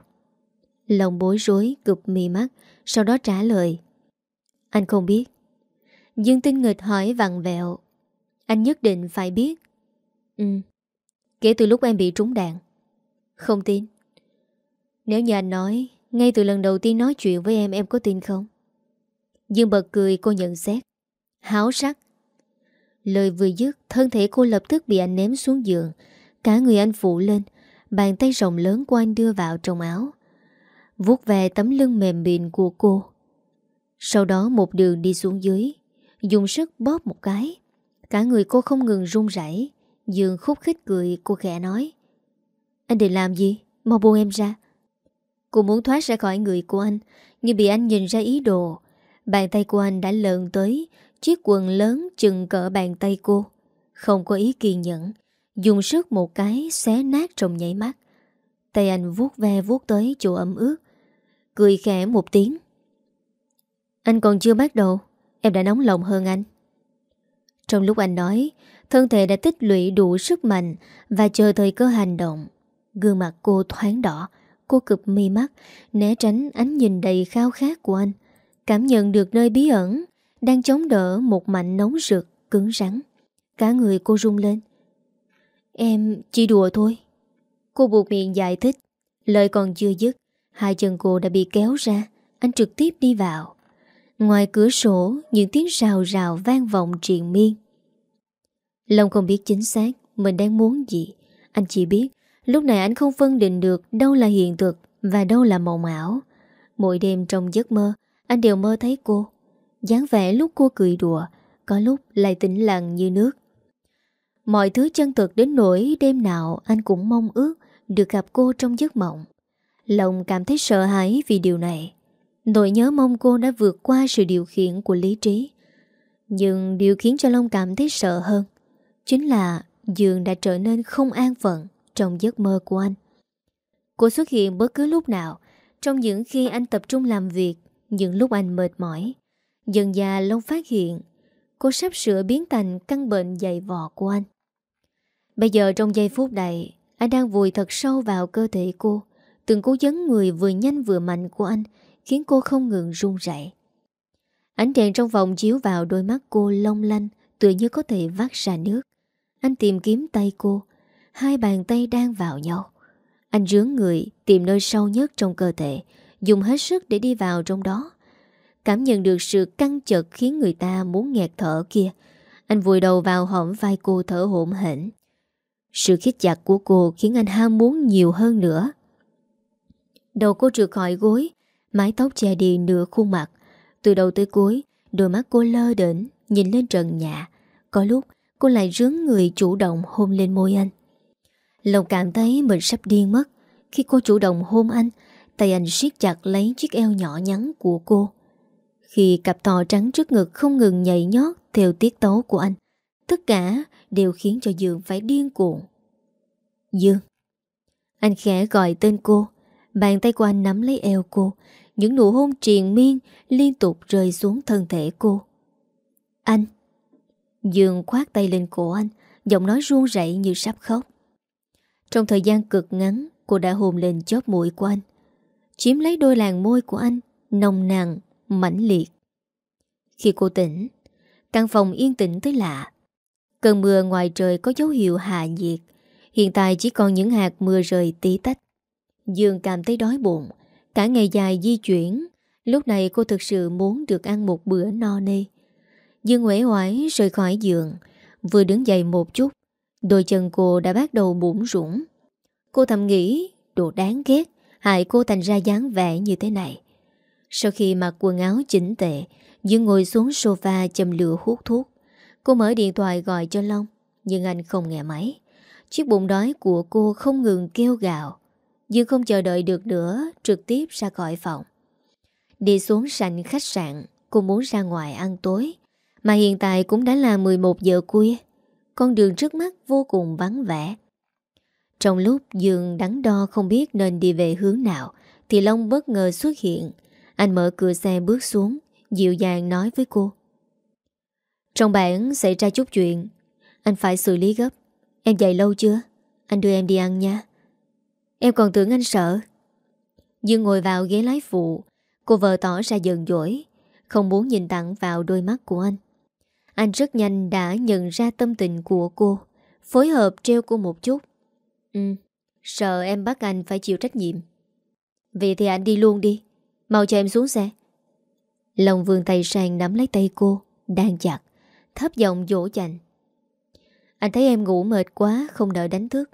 Lòng bối rối, cụp mi mắt, Sau đó trả lời. Anh không biết. Dương tinh nghịch hỏi vặn vẹo. Anh nhất định phải biết. Ừ. Kể từ lúc em bị trúng đạn. Không tin. Nếu như anh nói, Ngay từ lần đầu tiên nói chuyện với em em có tin không? Dương bật cười, cô nhận xét. Háo sắc. Lời vừa dứt Thân thể cô lập tức bị anh ném xuống giường Cả người anh phụ lên Bàn tay rộng lớn của anh đưa vào trong áo vuốt về tấm lưng mềm mịn của cô. Sau đó một đường đi xuống dưới, dùng sức bóp một cái. Cả người cô không ngừng run rẩy Dương khúc khích cười cô khẽ nói Anh định làm gì? Mau buông em ra Cô muốn thoát ra khỏi người của anh Nhưng bị anh nhìn ra ý đồ Bàn tay của anh đã lợn tới Chiếc quần lớn chừng cỡ bàn tay cô. Không có ý kiên nhẫn. Dùng sức một cái xé nát trong nháy mắt. Tay anh vuốt ve vuốt tới chỗ ẩm ướt. Cười khẽ một tiếng. Anh còn chưa bắt đầu. Em đã nóng lòng hơn anh. Trong lúc anh nói, Thân thể đã tích lũy đủ sức mạnh Và chờ thời cơ hành động. Gương mặt cô thoáng đỏ. Cô cực mi mắt, Né tránh ánh nhìn đầy khao khát của anh. Cảm nhận được nơi bí ẩn. Đang chống đỡ một mạnh nóng rực Cứng rắn. Cả người cô rung lên. Em chỉ đùa thôi. Cô buộc miệng giải thích. Lời còn chưa dứt, Hai chân cô đã bị kéo ra. Anh trực tiếp đi vào. Ngoài cửa sổ, Những tiếng rào rào vang vọng triền miên. Long không biết chính xác Mình đang muốn gì. Anh chỉ biết, Lúc này anh không phân định được Đâu là hiện thực Và đâu là mộng ảo. Mỗi đêm trong giấc mơ, Anh đều mơ thấy cô dáng vẻ lúc cô cười đùa Có lúc lại tĩnh lặng như nước Mọi thứ chân thực đến nỗi đêm nào anh cũng mong ước được gặp cô trong giấc mộng. Lòng cảm thấy sợ hãi vì điều này. Nỗi nhớ mong cô đã vượt qua sự điều khiển của lý trí. Nhưng điều khiến cho Long cảm thấy sợ hơn chính là giường đã trở nên không an phận trong giấc mơ của anh. Cô xuất hiện bất cứ lúc nào trong những khi anh tập trung làm việc, những lúc anh mệt mỏi. Dần già Long phát hiện, cô sắp sửa biến thành căn bệnh dày vò của anh. Bây giờ trong giây phút này, Anh đang vùi thật sâu vào cơ thể cô, Từng cố dấn người vừa nhanh vừa mạnh của anh, Khiến cô không ngừng run rẩy. Ánh đèn trong phòng chiếu vào đôi mắt cô long lanh, Tựa như có thể vắt ra nước Anh tìm kiếm tay cô, Hai bàn tay đang vào nhau Anh rướng người tìm nơi sâu nhất trong cơ thể, Dùng hết sức để đi vào trong đó Cảm nhận được sự căng chật khiến người ta muốn nghẹt thở kia Anh vùi đầu vào hõm vai cô thở hổn hển sự khít chặt của cô khiến anh ham muốn nhiều hơn nữa. Đầu cô trượt khỏi gối, mái tóc che đi nửa khuôn mặt. Từ đầu tới cuối, đôi mắt cô lơ đỉnh, nhìn lên trần nhà. Có lúc, cô lại rướng người chủ động hôn lên môi anh. Lòng cảm thấy mình sắp điên mất. Khi cô chủ động hôn anh, tay anh siết chặt lấy chiếc eo nhỏ nhắn của cô. Khi cặp tò trắng trước ngực không ngừng nhảy nhót theo tiết tấu của anh, tất cả đều khiến cho Dương phải điên cuồng. Dương. Anh khẽ gọi tên cô, bàn tay của anh nắm lấy eo cô, những nụ hôn triền miên liên tục rơi xuống thân thể cô. Anh. Dương khoát tay lên cổ anh, giọng nói ruông rẩy như sắp khóc. Trong thời gian cực ngắn, cô đã hôn lên chóp mũi của anh, chiếm lấy đôi làn môi của anh, nồng nàn, mãnh liệt. Khi cô tỉnh, căn phòng yên tĩnh tới lạ. Cơn mưa ngoài trời có dấu hiệu hạ nhiệt. Hiện tại chỉ còn những hạt mưa rơi tí tách. Dương cảm thấy đói bụng. Cả ngày dài di chuyển Lúc này cô thực sự muốn được ăn một bữa no nê. Dương uể oải rời khỏi giường Vừa đứng dậy một chút Đôi chân cô đã bắt đầu bụng rủng Cô thầm nghĩ Đồ đáng ghét Hại cô thành ra dáng vẻ như thế này. Sau khi mặc quần áo chỉnh tệ Dương ngồi xuống sofa châm lửa hút thuốc. Cô mở điện thoại gọi cho Long, Nhưng anh không nghe máy. Chiếc bụng đói của cô không ngừng kêu gạo Dương không chờ đợi được nữa, Trực tiếp ra khỏi phòng. Đi xuống sảnh khách sạn, Cô muốn ra ngoài ăn tối, Mà hiện tại cũng đã là 11 giờ khuya. Con đường trước mắt vô cùng vắng vẻ. Trong lúc Dương đắn đo không biết nên đi về hướng nào, Thì Long bất ngờ xuất hiện. Anh mở cửa xe bước xuống, Dịu dàng nói với cô. Trong bản xảy ra chút chuyện, Anh phải xử lý gấp. Em dậy lâu chưa? Anh đưa em đi ăn nha. Em còn tưởng anh sợ. Dương ngồi vào ghế lái phụ. Cô vợ tỏ ra giận dỗi, Không muốn nhìn thẳng vào đôi mắt của anh. Anh rất nhanh đã nhận ra tâm tình của cô, Phối hợp treo cô một chút. Ừ Sợ em bắt anh phải chịu trách nhiệm. Vậy thì anh đi luôn đi. Mau cho em xuống xe. Lòng vườn tay sang nắm lấy tay cô, Đang chặt, Thấp giọng dỗ dành. Anh thấy em ngủ mệt quá, Không đợi đánh thức.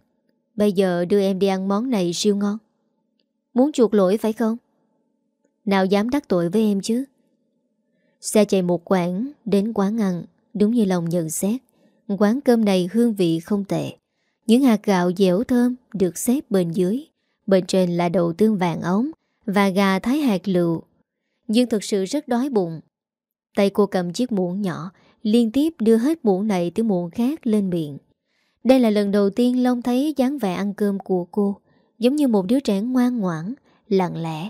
Bây giờ đưa em đi ăn món này siêu ngon. Muốn chuộc lỗi phải không? Nào dám đắc tội với em chứ? Xe chạy một quãng, Đến quán ăn, Đúng như lòng nhận xét. Quán cơm này hương vị không tệ. Những hạt gạo dẻo thơm Được xếp bên dưới. Bên trên là đậu tương vàng ống. Và gà thái hạt lựu Nhưng thực sự rất đói bụng Tay cô cầm chiếc muỗng nhỏ liên tiếp đưa hết muỗng này tới muỗng khác lên miệng. Đây là lần đầu tiên Long thấy dáng vẻ ăn cơm của cô, giống như một đứa trẻ ngoan ngoãn, lặng lẽ.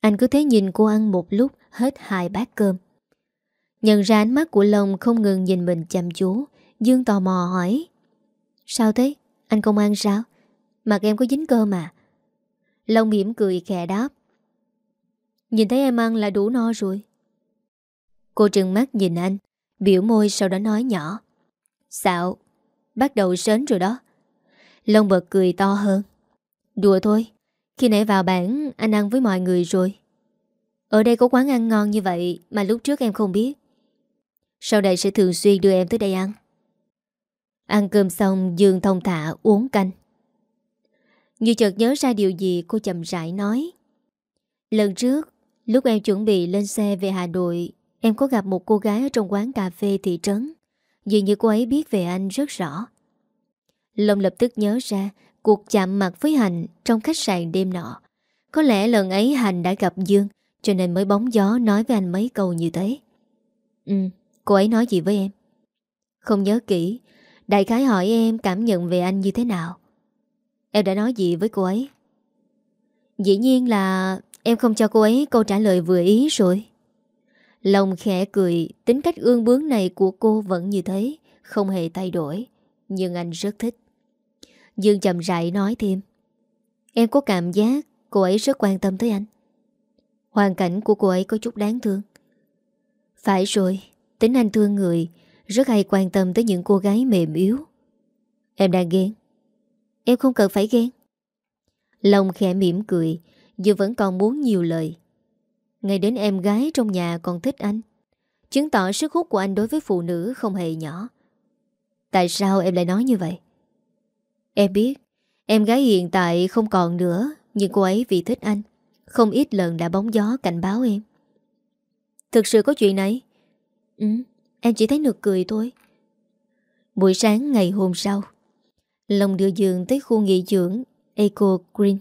Anh cứ thế nhìn cô ăn một lúc hết hai bát cơm. Nhận ra ánh mắt của Long không ngừng nhìn mình chăm chú, Dương tò mò hỏi. Sao thế? Anh không ăn sao? Mặt em có dính cơm mà. Long mỉm cười khẽ đáp. Nhìn thấy em ăn là đủ no rồi. Cô trừng mắt nhìn anh, biểu môi sau đó nói nhỏ. Xạo, bắt đầu sến rồi đó. Long bật cười to hơn. Đùa thôi, khi nãy vào bản anh ăn với mọi người rồi. Ở đây có quán ăn ngon như vậy mà lúc trước em không biết. Sau đây sẽ thường xuyên đưa em tới đây ăn. Ăn cơm xong Dương thông thả uống canh. Như chợt nhớ ra điều gì cô chậm rãi nói. Lần trước, lúc em chuẩn bị lên xe về Hà Nội, em có gặp một cô gái ở trong quán cà phê thị trấn. Dường như cô ấy biết về anh rất rõ. Long lập tức nhớ ra cuộc chạm mặt với Hành trong khách sạn đêm nọ. Có lẽ lần ấy Hành đã gặp Dương cho nên mới bóng gió nói với anh mấy câu như thế. Ừ, cô ấy nói gì với em? Không nhớ kỹ, đại khái hỏi em cảm nhận về anh như thế nào. Em đã nói gì với cô ấy? Dĩ nhiên là em không cho cô ấy câu trả lời vừa ý rồi. Lòng khẽ cười, tính cách ương bướng này của cô vẫn như thế, không hề thay đổi. Nhưng anh rất thích. Dương chậm rãi nói thêm. Em có cảm giác cô ấy rất quan tâm tới anh. Hoàn cảnh của cô ấy có chút đáng thương. Phải rồi, tính anh thương người, rất hay quan tâm tới những cô gái mềm yếu. Em đang ghen. Em không cần phải ghen. Lòng khẽ mỉm cười, dù vẫn còn muốn nhiều lời. Ngay đến em gái trong nhà còn thích anh. Chứng tỏ sức hút của anh đối với phụ nữ không hề nhỏ. Tại sao em lại nói như vậy? Em biết, em gái hiện tại không còn nữa, nhưng cô ấy vì thích anh. Không ít lần đã bóng gió cảnh báo em. Thực sự có chuyện này? Ừ, em chỉ thấy nực cười thôi. Buổi sáng ngày hôm sau, Long đưa giường tới khu nghỉ dưỡng Eco Green.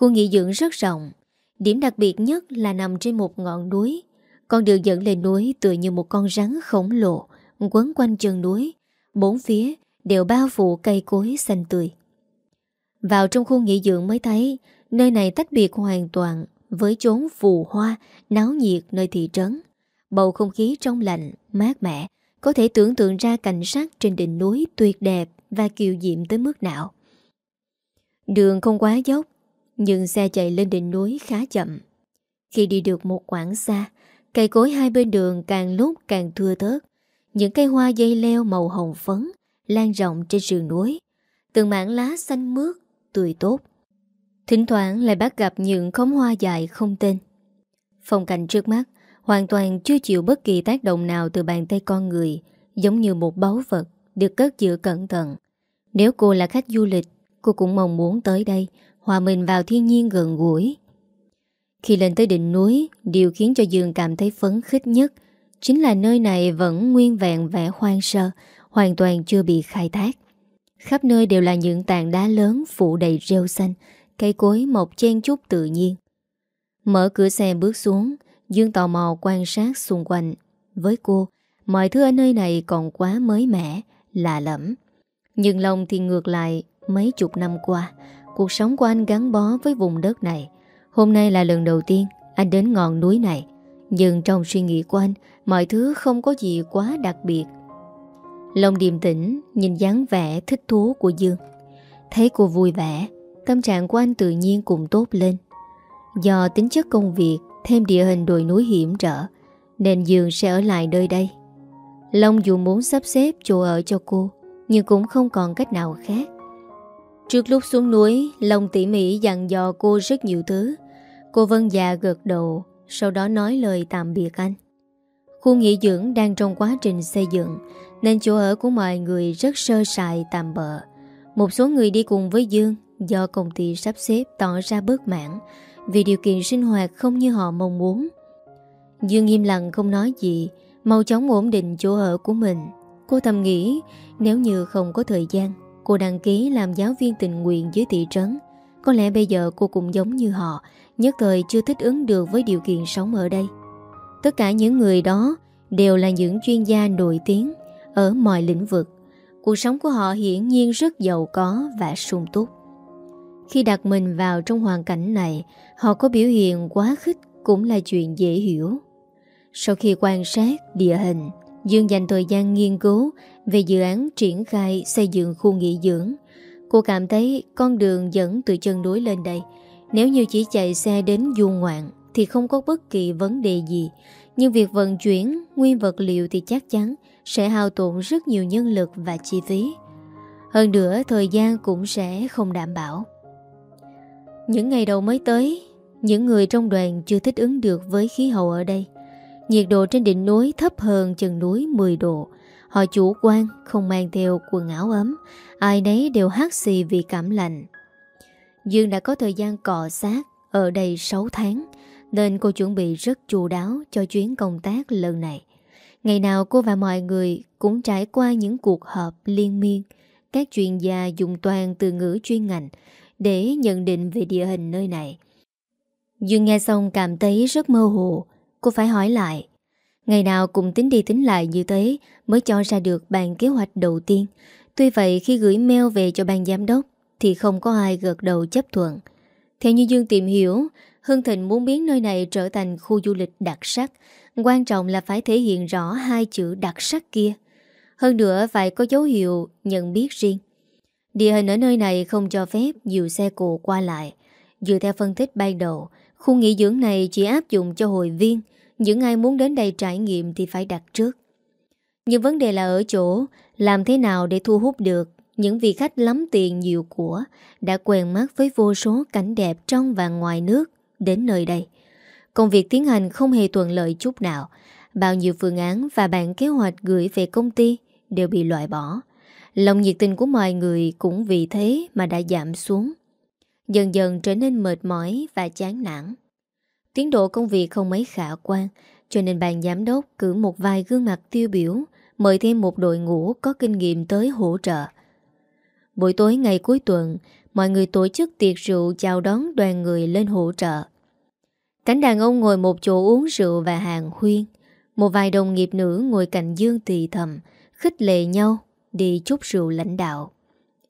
Khu nghỉ dưỡng rất rộng. Điểm đặc biệt nhất là nằm trên một ngọn núi. Con đường dẫn lên núi tựa như một con rắn khổng lồ quấn quanh chân núi. Bốn phía đều bao phủ cây cối xanh tươi. Vào trong khu nghỉ dưỡng mới thấy nơi này tách biệt hoàn toàn với chốn phù hoa, náo nhiệt nơi thị trấn. Bầu không khí trong lạnh, mát mẻ, có thể tưởng tượng ra cảnh sát trên đỉnh núi tuyệt đẹp và kiều diệm tới mức nào. Đường không quá dốc, nhưng xe chạy lên đỉnh núi khá chậm. Khi đi được một quãng xa, cây cối hai bên đường càng lúc càng thưa thớt. Những cây hoa dây leo màu hồng phấn lan rộng trên sườn núi. Từng mảng lá xanh mướt, tươi tốt. Thỉnh thoảng lại bắt gặp những khóm hoa dài không tên. Phong cảnh trước mắt hoàn toàn chưa chịu bất kỳ tác động nào từ bàn tay con người, giống như một báu vật được cất giữ cẩn thận. Nếu cô là khách du lịch, cô cũng mong muốn tới đây, hòa mình vào thiên nhiên gần gũi. Khi lên tới đỉnh núi, điều khiến cho Dương cảm thấy phấn khích nhất chính là nơi này vẫn nguyên vẹn vẻ hoang sơ, hoàn toàn chưa bị khai thác. Khắp nơi đều là những tảng đá lớn phủ đầy rêu xanh, cây cối mọc chen chút tự nhiên. Mở cửa xe bước xuống, Dương tò mò quan sát xung quanh. Với cô, mọi thứ ở nơi này còn quá mới mẻ, lạ lẫm. Nhưng lòng thì ngược lại, mấy chục năm qua, cuộc sống của anh gắn bó với vùng đất này. Hôm nay là lần đầu tiên anh đến ngọn núi này. Nhưng trong suy nghĩ của anh, mọi thứ không có gì quá đặc biệt. Lòng điềm tĩnh, nhìn dáng vẻ thích thú của Dương. Thấy cô vui vẻ, tâm trạng của anh tự nhiên cũng tốt lên. Do tính chất công việc, thêm địa hình đồi núi hiểm trở, nên Dương sẽ ở lại nơi đây. Long dù muốn sắp xếp chỗ ở cho cô, nhưng cũng không còn cách nào khác. Trước lúc xuống núi, Long tỉ mỉ dặn dò cô rất nhiều thứ. Cô vân dạ gật đầu, sau đó nói lời tạm biệt anh. Khu nghỉ dưỡng đang trong quá trình xây dựng, nên chỗ ở của mọi người rất sơ sài tạm bợ. Một số người đi cùng với Dương do công ty sắp xếp tỏ ra bớt mãn vì điều kiện sinh hoạt không như họ mong muốn. Dương im lặng không nói gì, mau chóng ổn định chỗ ở của mình. Cô thầm nghĩ nếu như không có thời gian, cô đăng ký làm giáo viên tình nguyện dưới thị trấn. Có lẽ bây giờ cô cũng giống như họ, nhất thời chưa thích ứng được với điều kiện sống ở đây. Tất cả những người đó đều là những chuyên gia nổi tiếng ở mọi lĩnh vực. Cuộc sống của họ hiển nhiên rất giàu có và sung túc. Khi đặt mình vào trong hoàn cảnh này Họ có biểu hiện quá khích Cũng là chuyện dễ hiểu Sau khi quan sát địa hình Dương dành thời gian nghiên cứu Về dự án triển khai xây dựng khu nghỉ dưỡng. Cô cảm thấy con đường dẫn từ chân núi lên đây. Nếu như chỉ chạy xe đến du ngoạn Thì không có bất kỳ vấn đề gì. Nhưng việc vận chuyển nguyên vật liệu thì chắc chắn Sẽ hao tổn rất nhiều nhân lực và chi phí. Hơn nữa, thời gian cũng sẽ không đảm bảo. Những ngày đầu mới tới, Những người trong đoàn chưa thích ứng được với khí hậu ở đây. Nhiệt độ trên đỉnh núi thấp hơn chân núi 10 độ. Họ chủ quan, không mang theo quần áo ấm. Ai nấy đều hát xì vì cảm lạnh. Dương đã có thời gian cọ sát, Ở đây 6 tháng, Nên cô chuẩn bị rất chu đáo Cho chuyến công tác lần này. Ngày nào cô và mọi người Cũng trải qua những cuộc họp liên miên. Các chuyên gia dùng toàn từ ngữ chuyên ngành Để nhận định về địa hình nơi này. Dương nghe xong cảm thấy rất mơ hồ. Cô phải hỏi lại. Ngày nào cũng tính đi tính lại như thế Mới cho ra được bàn kế hoạch đầu tiên. Tuy vậy khi gửi mail về cho ban giám đốc Thì không có ai gật đầu chấp thuận. Theo như Dương tìm hiểu, Hưng Thịnh muốn biến nơi này trở thành khu du lịch đặc sắc. Quan trọng là phải thể hiện rõ hai chữ đặc sắc kia. Hơn nữa phải có dấu hiệu nhận biết riêng. Địa hình ở nơi này không cho phép nhiều xe cộ qua lại. Dựa theo phân tích ban đầu Khu nghỉ dưỡng này chỉ áp dụng cho hội viên. Những ai muốn đến đây trải nghiệm thì phải đặt trước. Nhưng vấn đề là ở chỗ, Làm thế nào để thu hút được Những vị khách lắm tiền nhiều của, Đã quen mắt với vô số cảnh đẹp trong và ngoài nước Đến nơi đây. Công việc tiến hành không hề thuận lợi chút nào. Bao nhiêu phương án và bản kế hoạch gửi về công ty Đều bị loại bỏ. Lòng nhiệt tình của mọi người cũng vì thế mà đã giảm xuống. Dần dần trở nên mệt mỏi và chán nản. Tiến độ công việc không mấy khả quan, Cho nên bàn giám đốc cử một vài gương mặt tiêu biểu, Mời thêm một đội ngũ có kinh nghiệm tới hỗ trợ. Buổi tối ngày cuối tuần, Mọi người tổ chức tiệc rượu chào đón đoàn người lên hỗ trợ. Cánh đàn ông ngồi một chỗ uống rượu và hàng huyên. Một vài đồng nghiệp nữ ngồi cạnh Dương tỳ thầm, Khích lệ nhau Đi chút rượu lãnh đạo.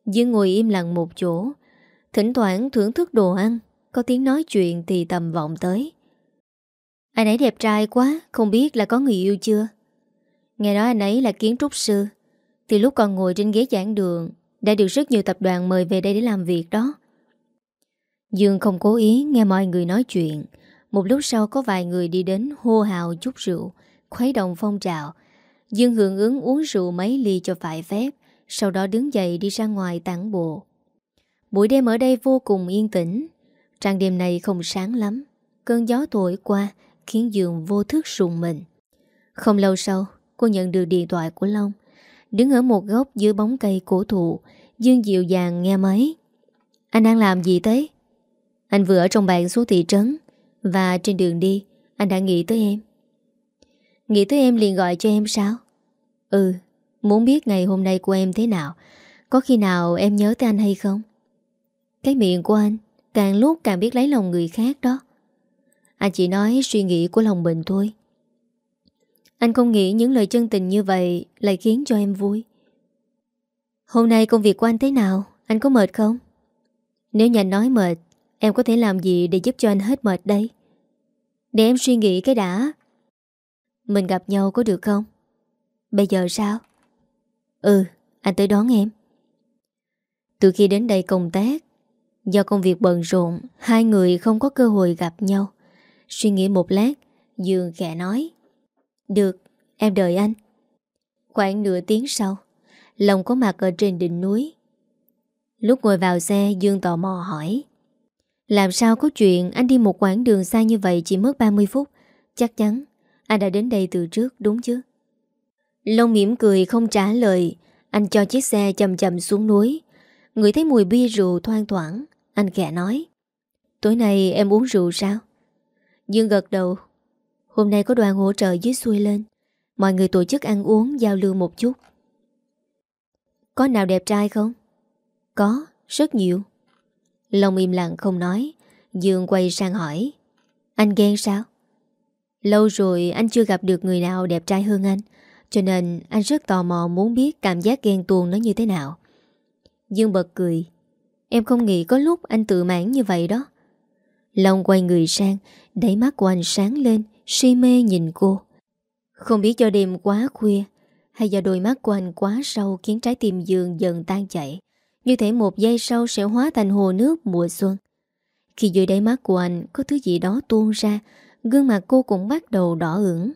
Dương ngồi im lặng một chỗ Thỉnh thoảng thưởng thức đồ ăn, Có tiếng nói chuyện thì tầm vọng tới. Anh ấy đẹp trai quá, Không biết là có người yêu chưa? Nghe nói anh ấy là kiến trúc sư, Thì lúc còn ngồi trên ghế giảng đường, Đã được rất nhiều tập đoàn mời về đây để làm việc đó. Dương không cố ý nghe mọi người nói chuyện. Một lúc sau có vài người đi đến hô hào chút rượu, Khuấy động phong trào. Dương hưởng ứng uống rượu mấy ly cho phải phép, Sau đó đứng dậy đi ra ngoài tản bộ. Buổi đêm ở đây vô cùng yên tĩnh. Trang đêm này không sáng lắm. Cơn gió thổi qua Khiến giường vô thức rùng mình. Không lâu sau, cô nhận được điện thoại của Long. Đứng ở một góc dưới bóng cây cổ thụ, Dương dịu dàng nghe máy. Anh đang làm gì thế? Anh vừa ở trong bàn xuống thị trấn Và trên đường đi, Anh đã nghĩ tới em. Nghĩ tới em liền gọi cho em sao? Ừ Muốn biết ngày hôm nay của em thế nào. Có khi nào em nhớ tới anh hay không? Cái miệng của anh Càng lúc càng biết lấy lòng người khác đó. Anh chỉ nói suy nghĩ của lòng mình thôi. Anh không nghĩ những lời chân tình như vậy Lại khiến cho em vui. Hôm nay công việc của anh thế nào? Anh có mệt không? Nếu nhà nói mệt, Em có thể làm gì để giúp cho anh hết mệt đây Để em suy nghĩ cái đã. Mình gặp nhau có được không? Bây giờ sao? Ừ anh tới đón em. Từ khi đến đây công tác Do công việc bận rộn Hai người không có cơ hội gặp nhau. Suy nghĩ một lát Dương khẽ nói Được, em đợi anh. Khoảng nửa tiếng sau Long có mặt ở trên đỉnh núi. Lúc ngồi vào xe Dương tò mò hỏi Làm sao có chuyện anh đi một quãng đường xa như vậy chỉ mất 30 phút? Chắc chắn anh đã đến đây từ trước đúng chứ? Long mỉm cười không trả lời Anh cho chiếc xe chậm chậm xuống núi. Người thấy mùi bia rượu thoang thoảng anh khẽ nói. Tối nay em uống rượu sao? Dương gật đầu. Hôm nay có đoàn hỗ trợ dưới xuôi lên. Mọi người tổ chức ăn uống giao lưu một chút. Có nào đẹp trai không? Có, rất nhiều. Long im lặng không nói. Dương quay sang hỏi. Anh ghen sao? Lâu rồi anh chưa gặp được người nào đẹp trai hơn anh Cho nên anh rất tò mò muốn biết cảm giác ghen tuông nó như thế nào. Dương bật cười. Em không nghĩ có lúc anh tự mãn như vậy đó. Long quay người sang Đẩy mắt của anh sáng lên, Si mê nhìn cô. Không biết do đêm quá khuya, Hay do đôi mắt của anh quá sâu Khiến trái tim dường dần tan chảy, Như thể một giây sau sẽ hóa thành hồ nước mùa xuân. Khi dưới đáy mắt của anh Có thứ gì đó tuôn ra, Gương mặt cô cũng bắt đầu đỏ ửng.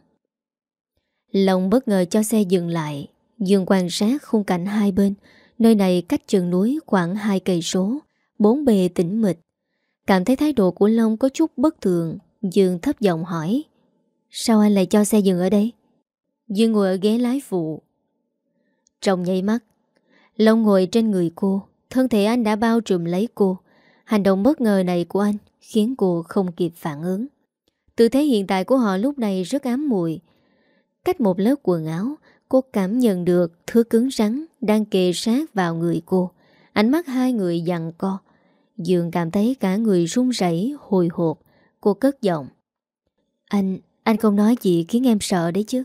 Long bất ngờ cho xe dừng lại, Dương quan sát khung cảnh hai bên Nơi này cách trường núi khoảng 2 cây số, Bốn bề tĩnh mịch. Cảm thấy thái độ của Long có chút bất thường, Dương thấp giọng hỏi, Sao anh lại cho xe dừng ở đây? Dương ngồi ở ghế lái phụ. Trong nháy mắt, Long ngồi trên người cô, Thân thể anh đã bao trùm lấy cô. Hành động bất ngờ này của anh Khiến cô không kịp phản ứng. Tư thế hiện tại của họ lúc này rất ám mùi Cách một lớp quần áo Cô cảm nhận được thứ cứng rắn Đang kề sát vào người cô. Ánh mắt hai người dặn co. Dương cảm thấy cả người run rẩy hồi hộp. Cô cất giọng. Anh, anh không nói gì khiến em sợ đấy chứ?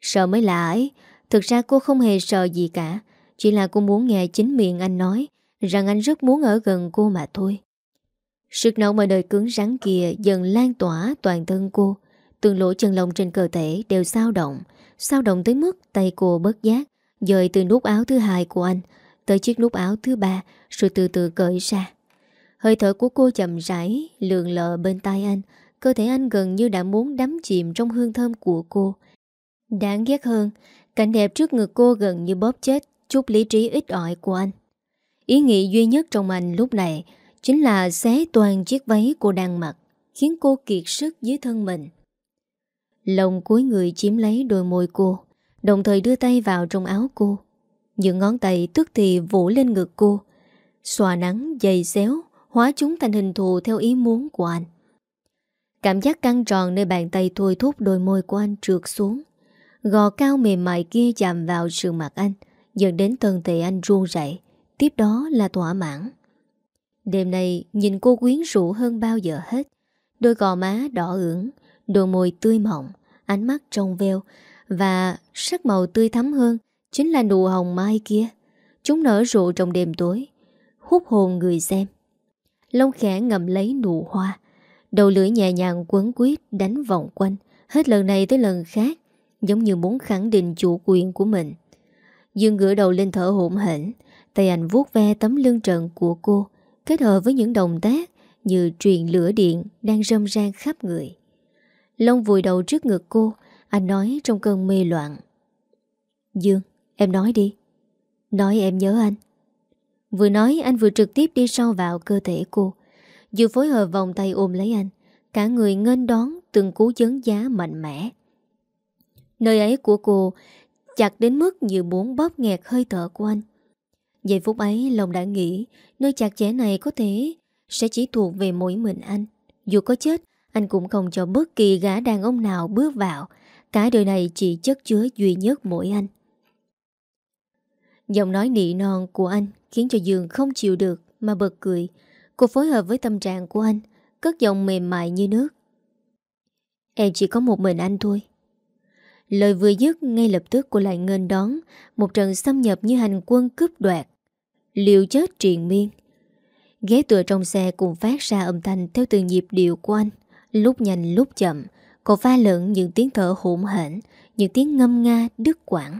Sợ mới lạ ấy. Thực ra cô không hề sợ gì cả. Chỉ là cô muốn nghe chính miệng anh nói Rằng anh rất muốn ở gần cô mà thôi. Sức nóng mà đời cứng rắn kia Dần lan tỏa toàn thân cô. Từng lỗ chân lông trên cơ thể đều sao động. Sao động tới mức tay cô bớt giác, Dời từ nút áo thứ hai của anh Tới chiếc nút áo thứ ba, Rồi từ từ cởi ra. Hơi thở của cô chậm rãi, Lượn lờ bên tay anh. Cơ thể anh gần như đã muốn đắm chìm Trong hương thơm của cô. Đáng ghét hơn, Cảnh đẹp trước ngực cô gần như bóp chết Chút lý trí ít ỏi của anh. Ý nghĩ duy nhất trong anh lúc này Chính là xé toàn chiếc váy cô đang mặc, Khiến cô kiệt sức dưới thân mình. Lòng cuối người chiếm lấy đôi môi cô, Đồng thời đưa tay vào trong áo cô. Những ngón tay tức thì vỗ lên ngực cô. Xòa nắng dày xéo, Hóa chúng thành hình thù theo ý muốn của anh. Cảm giác căng tròn nơi bàn tay thôi thúc đôi môi của anh trượt xuống. Gò cao mềm mại kia chạm vào sườn mặt anh, Dẫn đến thân thể anh run rẩy, Tiếp đó là thỏa mãn. Đêm nay, nhìn cô quyến rũ hơn bao giờ hết. Đôi gò má đỏ ửng Đôi môi tươi mọng, Ánh mắt trong veo, Và sắc màu tươi thắm hơn Chính là nụ hồng mai kia. Chúng nở rộ trong đêm tối, Hút hồn người xem. Lông khẽ ngầm lấy nụ hoa, Đầu lưỡi nhẹ nhàng quấn quýt Đánh vòng quanh. Hết lần này tới lần khác, Giống như muốn khẳng định chủ quyền của mình. Dương ngửa đầu lên thở hổn hển, Tay anh vuốt ve tấm lưng trần của cô, Kết hợp với những động tác Như truyền lửa điện Đang râm ran khắp người. Long vùi đầu trước ngực cô. Anh nói trong cơn mê loạn. Dương, em nói đi. Nói em nhớ anh. Vừa nói anh vừa trực tiếp đi sâu vào cơ thể cô. Dù phối hợp vòng tay ôm lấy anh. Cả người ngên đón từng cú chấn giá mạnh mẽ. Nơi ấy của cô chặt đến mức như muốn bóp nghẹt hơi thở của anh. Giây phút ấy lòng đã nghĩ Nơi chặt chẽ này có thể Sẽ chỉ thuộc về mỗi mình anh. Dù có chết anh cũng không cho bất kỳ gã đàn ông nào bước vào. Cả đời này chỉ chất chứa duy nhất mỗi anh. Giọng nói nị non của anh Khiến cho Dương không chịu được Mà bật cười. Cô phối hợp với tâm trạng của anh, Cất giọng mềm mại như nước. Em chỉ có một mình anh thôi. Lời vừa dứt, ngay lập tức cô lại ngên đón Một trận xâm nhập như hành quân cướp đoạt. Liều chết triền miên. Ghế tựa trong xe cùng phát ra âm thanh Theo từng nhịp điệu của anh. Lúc nhanh lúc chậm. Cô pha lẫn những tiếng thở hỗn hển, Những tiếng ngâm nga đứt quãng.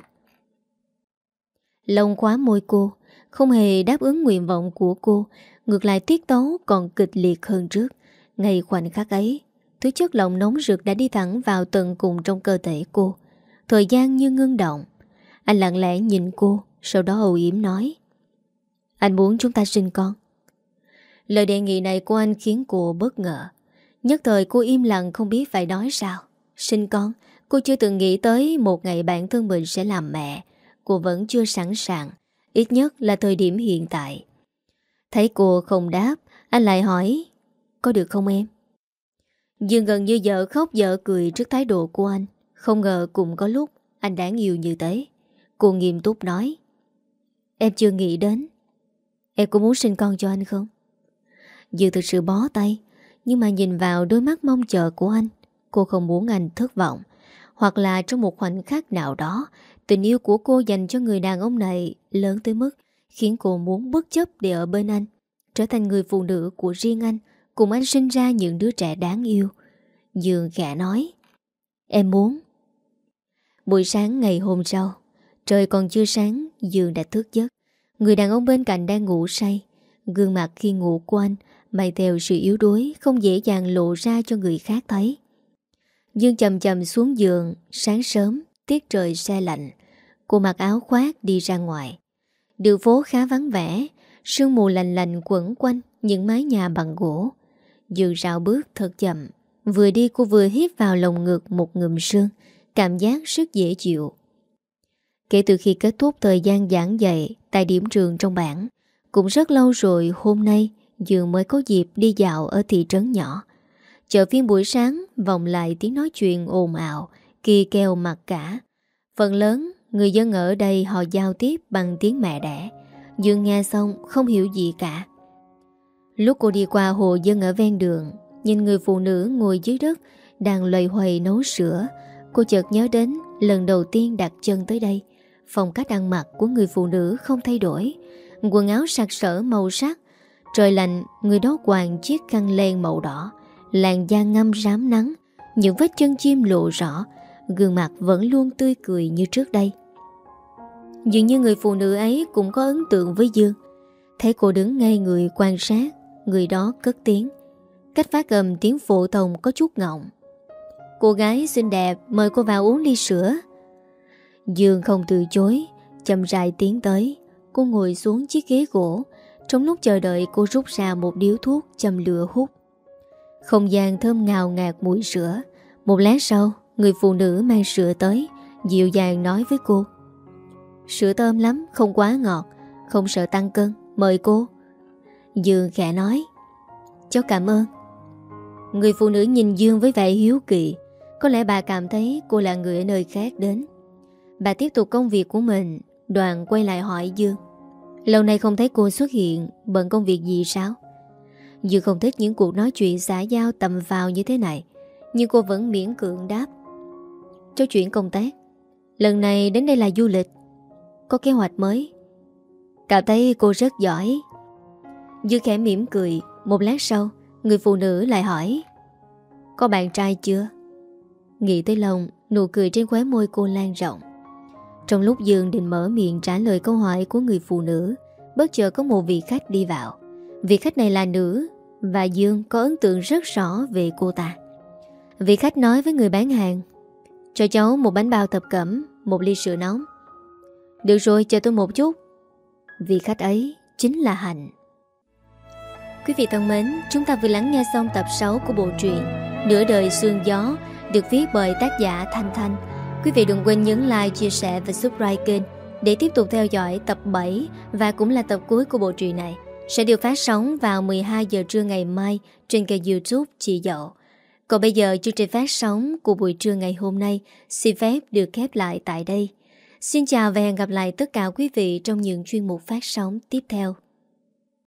Lòng khóa môi cô, Không hề đáp ứng nguyện vọng của cô, Ngược lại tiết tấu còn kịch liệt hơn trước. Ngay khoảnh khắc ấy, Thứ chất lòng nóng rực đã đi thẳng vào tận cùng trong cơ thể cô. Thời gian như ngưng động. Anh lặng lẽ nhìn cô, Sau đó ầu yếm nói, Anh muốn chúng ta sinh con. Lời đề nghị này của anh khiến cô bất ngờ. Nhất thời cô im lặng không biết phải nói sao. Sinh con, Cô chưa từng nghĩ tới một ngày bản thân mình sẽ làm mẹ. Cô vẫn chưa sẵn sàng, Ít nhất là thời điểm hiện tại. Thấy cô không đáp, Anh lại hỏi, Có được không em? Dương gần như vợ khóc vợ cười trước thái độ của anh. Không ngờ cũng có lúc Anh đáng yêu như thế. Cô nghiêm túc nói, Em chưa nghĩ đến. Em có muốn sinh con cho anh không? Dương thực sự bó tay nhưng mà nhìn vào đôi mắt mong chờ của anh Cô không muốn anh thất vọng Hoặc là trong một khoảnh khắc nào đó Tình yêu của cô dành cho người đàn ông này Lớn tới mức khiến cô muốn bất chấp để ở bên anh, trở thành người phụ nữ của riêng anh, cùng anh sinh ra những đứa trẻ đáng yêu. Dương gã nói, em muốn. Buổi sáng ngày hôm sau, trời còn chưa sáng, Dương đã thức giấc. Người đàn ông bên cạnh đang ngủ say. Gương mặt khi ngủ của anh Mày theo sự yếu đuối, Không dễ dàng lộ ra cho người khác thấy. Dương chầm chầm xuống giường, Sáng sớm, Tiết trời xe lạnh. Cô mặc áo khoác đi ra ngoài. Đường phố khá vắng vẻ, Sương mù lành lành quẩn quanh Những mái nhà bằng gỗ. Dương rào bước thật chậm, Vừa đi cô vừa hít vào lồng ngực một ngụm sương, Cảm giác rất dễ chịu. Kể từ khi kết thúc thời gian giảng dạy Tại điểm trường trong bản Cũng rất lâu rồi hôm nay Dương mới có dịp đi dạo ở thị trấn nhỏ. Chợ phiên buổi sáng, Vòng lại tiếng nói chuyện ồn ào, Kỳ keo mặt cả. Phần lớn, người dân ở đây họ giao tiếp bằng tiếng mẹ đẻ. Dương nghe xong, không hiểu gì cả. Lúc cô đi qua hồ dân ở ven đường, Nhìn người phụ nữ ngồi dưới đất, Đang loay hoay nấu sữa, Cô chợt nhớ đến lần đầu tiên đặt chân tới đây. Phong cách ăn mặc của người phụ nữ không thay đổi. Quần áo sạc sỡ màu sắc Trời lạnh, Người đó quàng chiếc khăn len màu đỏ, Làn da ngâm rám nắng, Những vết chân chim lộ rõ, Gương mặt vẫn luôn tươi cười như trước đây. Dường như người phụ nữ ấy cũng có ấn tượng với Dương. Thấy cô đứng ngay người quan sát, Người đó cất tiếng. Cách phát âm tiếng phổ thông có chút ngọng. Cô gái xinh đẹp, Mời cô vào uống ly sữa. Dương không từ chối, Chậm rãi tiến tới. Cô ngồi xuống chiếc ghế gỗ trong lúc chờ đợi cô rút ra một điếu thuốc châm lửa hút. Không gian thơm ngào ngạt mùi sữa. Một lát sau Người phụ nữ mang sữa tới Dịu dàng nói với cô. Sữa thơm lắm, không quá ngọt Không sợ tăng cân, mời cô. Dương khẽ nói. Cháu cảm ơn. Người phụ nữ nhìn Dương với vẻ hiếu kỳ. Có lẽ bà cảm thấy cô là người ở nơi khác đến. Bà tiếp tục công việc của mình. Đoàn quay lại hỏi Dương. Lâu nay không thấy cô xuất hiện, Bận công việc gì sao? Dư không thích những cuộc nói chuyện xã giao tầm vào như thế này, Nhưng cô vẫn miễn cưỡng đáp. Cho chuyện công tác, Lần này đến đây là du lịch, Có kế hoạch mới. Cảm thấy cô rất giỏi. Dư khẽ mỉm cười, Một lát sau, Người phụ nữ lại hỏi, Có bạn trai chưa? Nghĩ tới lòng, Nụ cười trên khóe môi cô lan rộng trong lúc Dương định mở miệng trả lời câu hỏi của người phụ nữ, Bất chợt có một vị khách đi vào. Vị khách này là nữ, Và Dương có ấn tượng rất rõ về cô ta. Vị khách nói với người bán hàng, Cho cháu một bánh bao thập cẩm, Một ly sữa nóng. Được rồi, chờ tôi một chút. Vị khách ấy chính là Hạnh. Quý vị thân mến, Chúng ta vừa lắng nghe xong tập 6 của bộ truyện Nửa đời sương gió, Được viết bởi tác giả Thanh Thanh. Quý vị đừng quên nhấn like, chia sẻ và subscribe kênh để tiếp tục theo dõi tập 7 và cũng là tập cuối của bộ truyện này. Sẽ được phát sóng vào 12 giờ trưa ngày mai trên kênh youtube Chị Dậu. Còn bây giờ chương trình phát sóng của buổi trưa ngày hôm nay xin phép được khép lại tại đây. Xin chào và hẹn gặp lại tất cả quý vị trong những chuyên mục phát sóng tiếp theo.